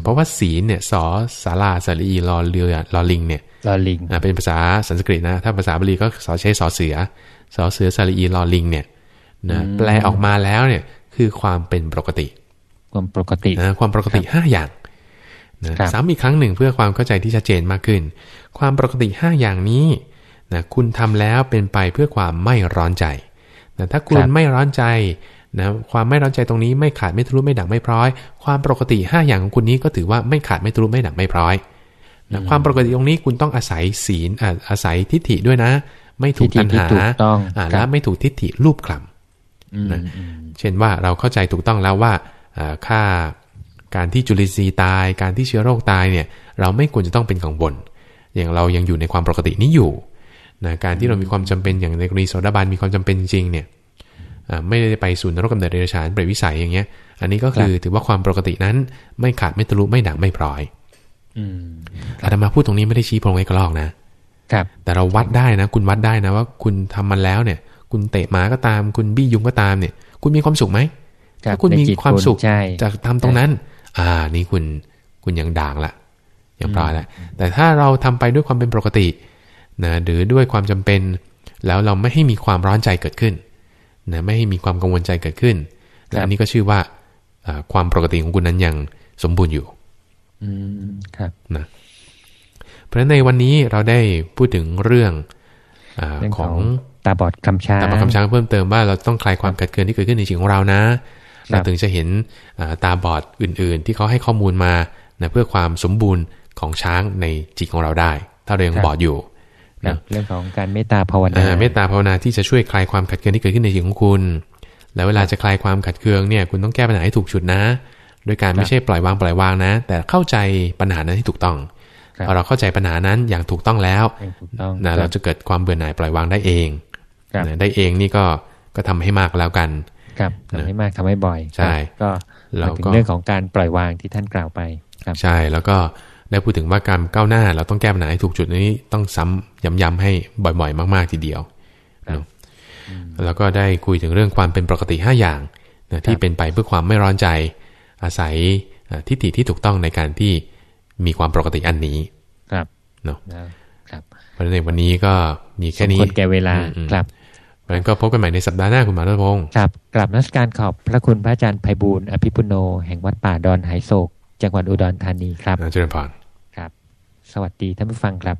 เพราะว่าศีลเนี่ยสอสาราสาลีรอเรือรอลิงเนี่ยรอลิงเป็นภาษาสันสกฤตนะ ถ้าภาษาบาลีก็สอใช้สอเสือสอเสือสาลีรอลิงเนี่ยนะแปลออกมาแล้วเนี่ยคือความเป็นปกติ ความปกตินะความปกติห้าอย่างนะซ้ำอีกครั้งหนึ่งเพื่อความเข้าใจที่ชัดเจนมากขึ้น ความปกติ5อย่างนี้นะคุณทำแล้วเป็นไปเพื่อความไม่ร้อนใจนะถ้าคุณไม่ร้อนใจ นะความไม่ร้อนใจตรงนี้ไม่ขาดไม่ทะลุไม่ดังไม่พร้อย ความปกติ 5 อย่างของคุณนี้ก็ถือว่าไม่ขาดไม่ทะลุไม่ดังไม่พร้อยนะความปกติตรงนี้คุณต้องอาศัยศีลอาศัยทิฏฐิด้วยนะ ไม่ถูกตัณหาและไม่ถูกทิฏฐิรูปคลำเช่นว่าเราเข้าใจถูกต้องแล้วว่าค่าการที่จุลินทรีย์ตาย การที่เชื้อโรคตายเนี่ย เราไม่ควรจะต้องเป็นกังวลอย่างเรายังอยู่ในความปกตินี้อยู่นะการที่เรามีความจำเป็นอย่างในกรณีโสดาบันมีความจำเป็นจริงเนี่ย ไม่ได้ไปสู่นรกกำเนิดเดรัจฉานเปรตวิสัยอย่างเงี้ย อันนี้ก็คือถือว่าความปกตินั้นไม่ขาดไม่ทะลุไม่ดังไม่พร้อยอาตมาพูดตรงนี้ไม่ได้ชี้พงไว้กระลอกนะครับ แต่เราวัดได้นะ คุณวัดได้นะว่าคุณทำมันแล้วเนี่ย คุณเตะหมาก็ตาม คุณบี้ยุงก็ตาม เนี่ย คุณมีความสุขไหมถ้าคุณมีความสุขจากทำตรงนั้น อ่า นี่คุณคุณยังด่างละยังปลอยละแต่ถ้าเราทำไปด้วยความเป็นปกตินะหรือด้วยความจำเป็น แล้วเราไม่ให้มีความร้อนใจเกิดขึ้น นะไม่ให้มีความกังวลใจเกิดขึ้นและอันนี้ก็ชื่อว่าความปกติของคุณนั้นยังสมบูรณ์อยู่ อืมครับนะเพราะฉะนั้นในวันนี้เราได้พูดถึงเรื่องอของตาบอดคำช้างตาบอดคำช้างเพิ่มเติมว่าเราต้องคลายความขัดเคืองที่เกิดขึ้นในจิตของเรานะเราถึงจะเห็นอ่าตาบอดอื่น ๆ ที่เขาให้ข้อมูลมานะเพื่อความสมบูรณ์ของช้างในจิตของเราได้ ถ้าเรายังบอดอยู่ครั นะบเรื่องของการเมตตาภาวนาอ่าเมตตาภาวนาที่จะช่วยคลายความขัดเคืองที่เกิดขึ้นในจิตของคุณ แล้วเวลาจะคลายความขัดเคืองเนี่ย คุณต้องแก้ปัญหาให้ถูกจุดนะ โดยการไม่ใช่ปล่อยวางปล่อยวางนะ แต่เข้าใจปัญหานั้นที่ถูกต้องครับพอเราเข้าใจปัญหานั้นอย่างถูกต้องแล้วอย่างถูกต้องนะเราจะเกิดความเบื่อหน่ายปล่อยวางได้เองครับนะได้เองนี่ก็ก็ทำให้มากแล้วกันครับทำให้มากทำให้บ่อย ใช่ครับก็เรามาถึงก็เรื่องของการปล่อยวางที่ท่านกล่าวไปครับใช่แล้วก็ ได้พูดถึงว่าการก้าวหน้าเราต้องแก้ปัญหาให้ถูกจุดนี้ต้องซ้ำย้ำๆให้บ่อยๆ มาก ๆ ทีเดียวครับเนอะแล้วก็ได้คุยถึงเรื่องความเป็นปกติ 5 อย่างนะที่เป็นไปเพื่อความไม่ร้อนใจ อาศัยอ่าทิฏฐิที่ถูกต้องในการที่มีความปกติอันนี้ ครับเนาะนะครับเพราะฉะนั้นในวันนี้ก็มีแค่นี้สมควรแก่เวลาอืมครับเพราะฉะนั้นก็พบกันใหม่ในสัปดาห์หน้าคุณหมอรัตพงศ์ครับกราบนมัสการขอบพระคุณพระอาจารย์ไพบูลย์อภิปุโน แห่งวัดป่าดอนไหโศก จังหวัดอุดรธานีครับนะเจริญพรครับ สวัสดีท่านผู้ฟังครับ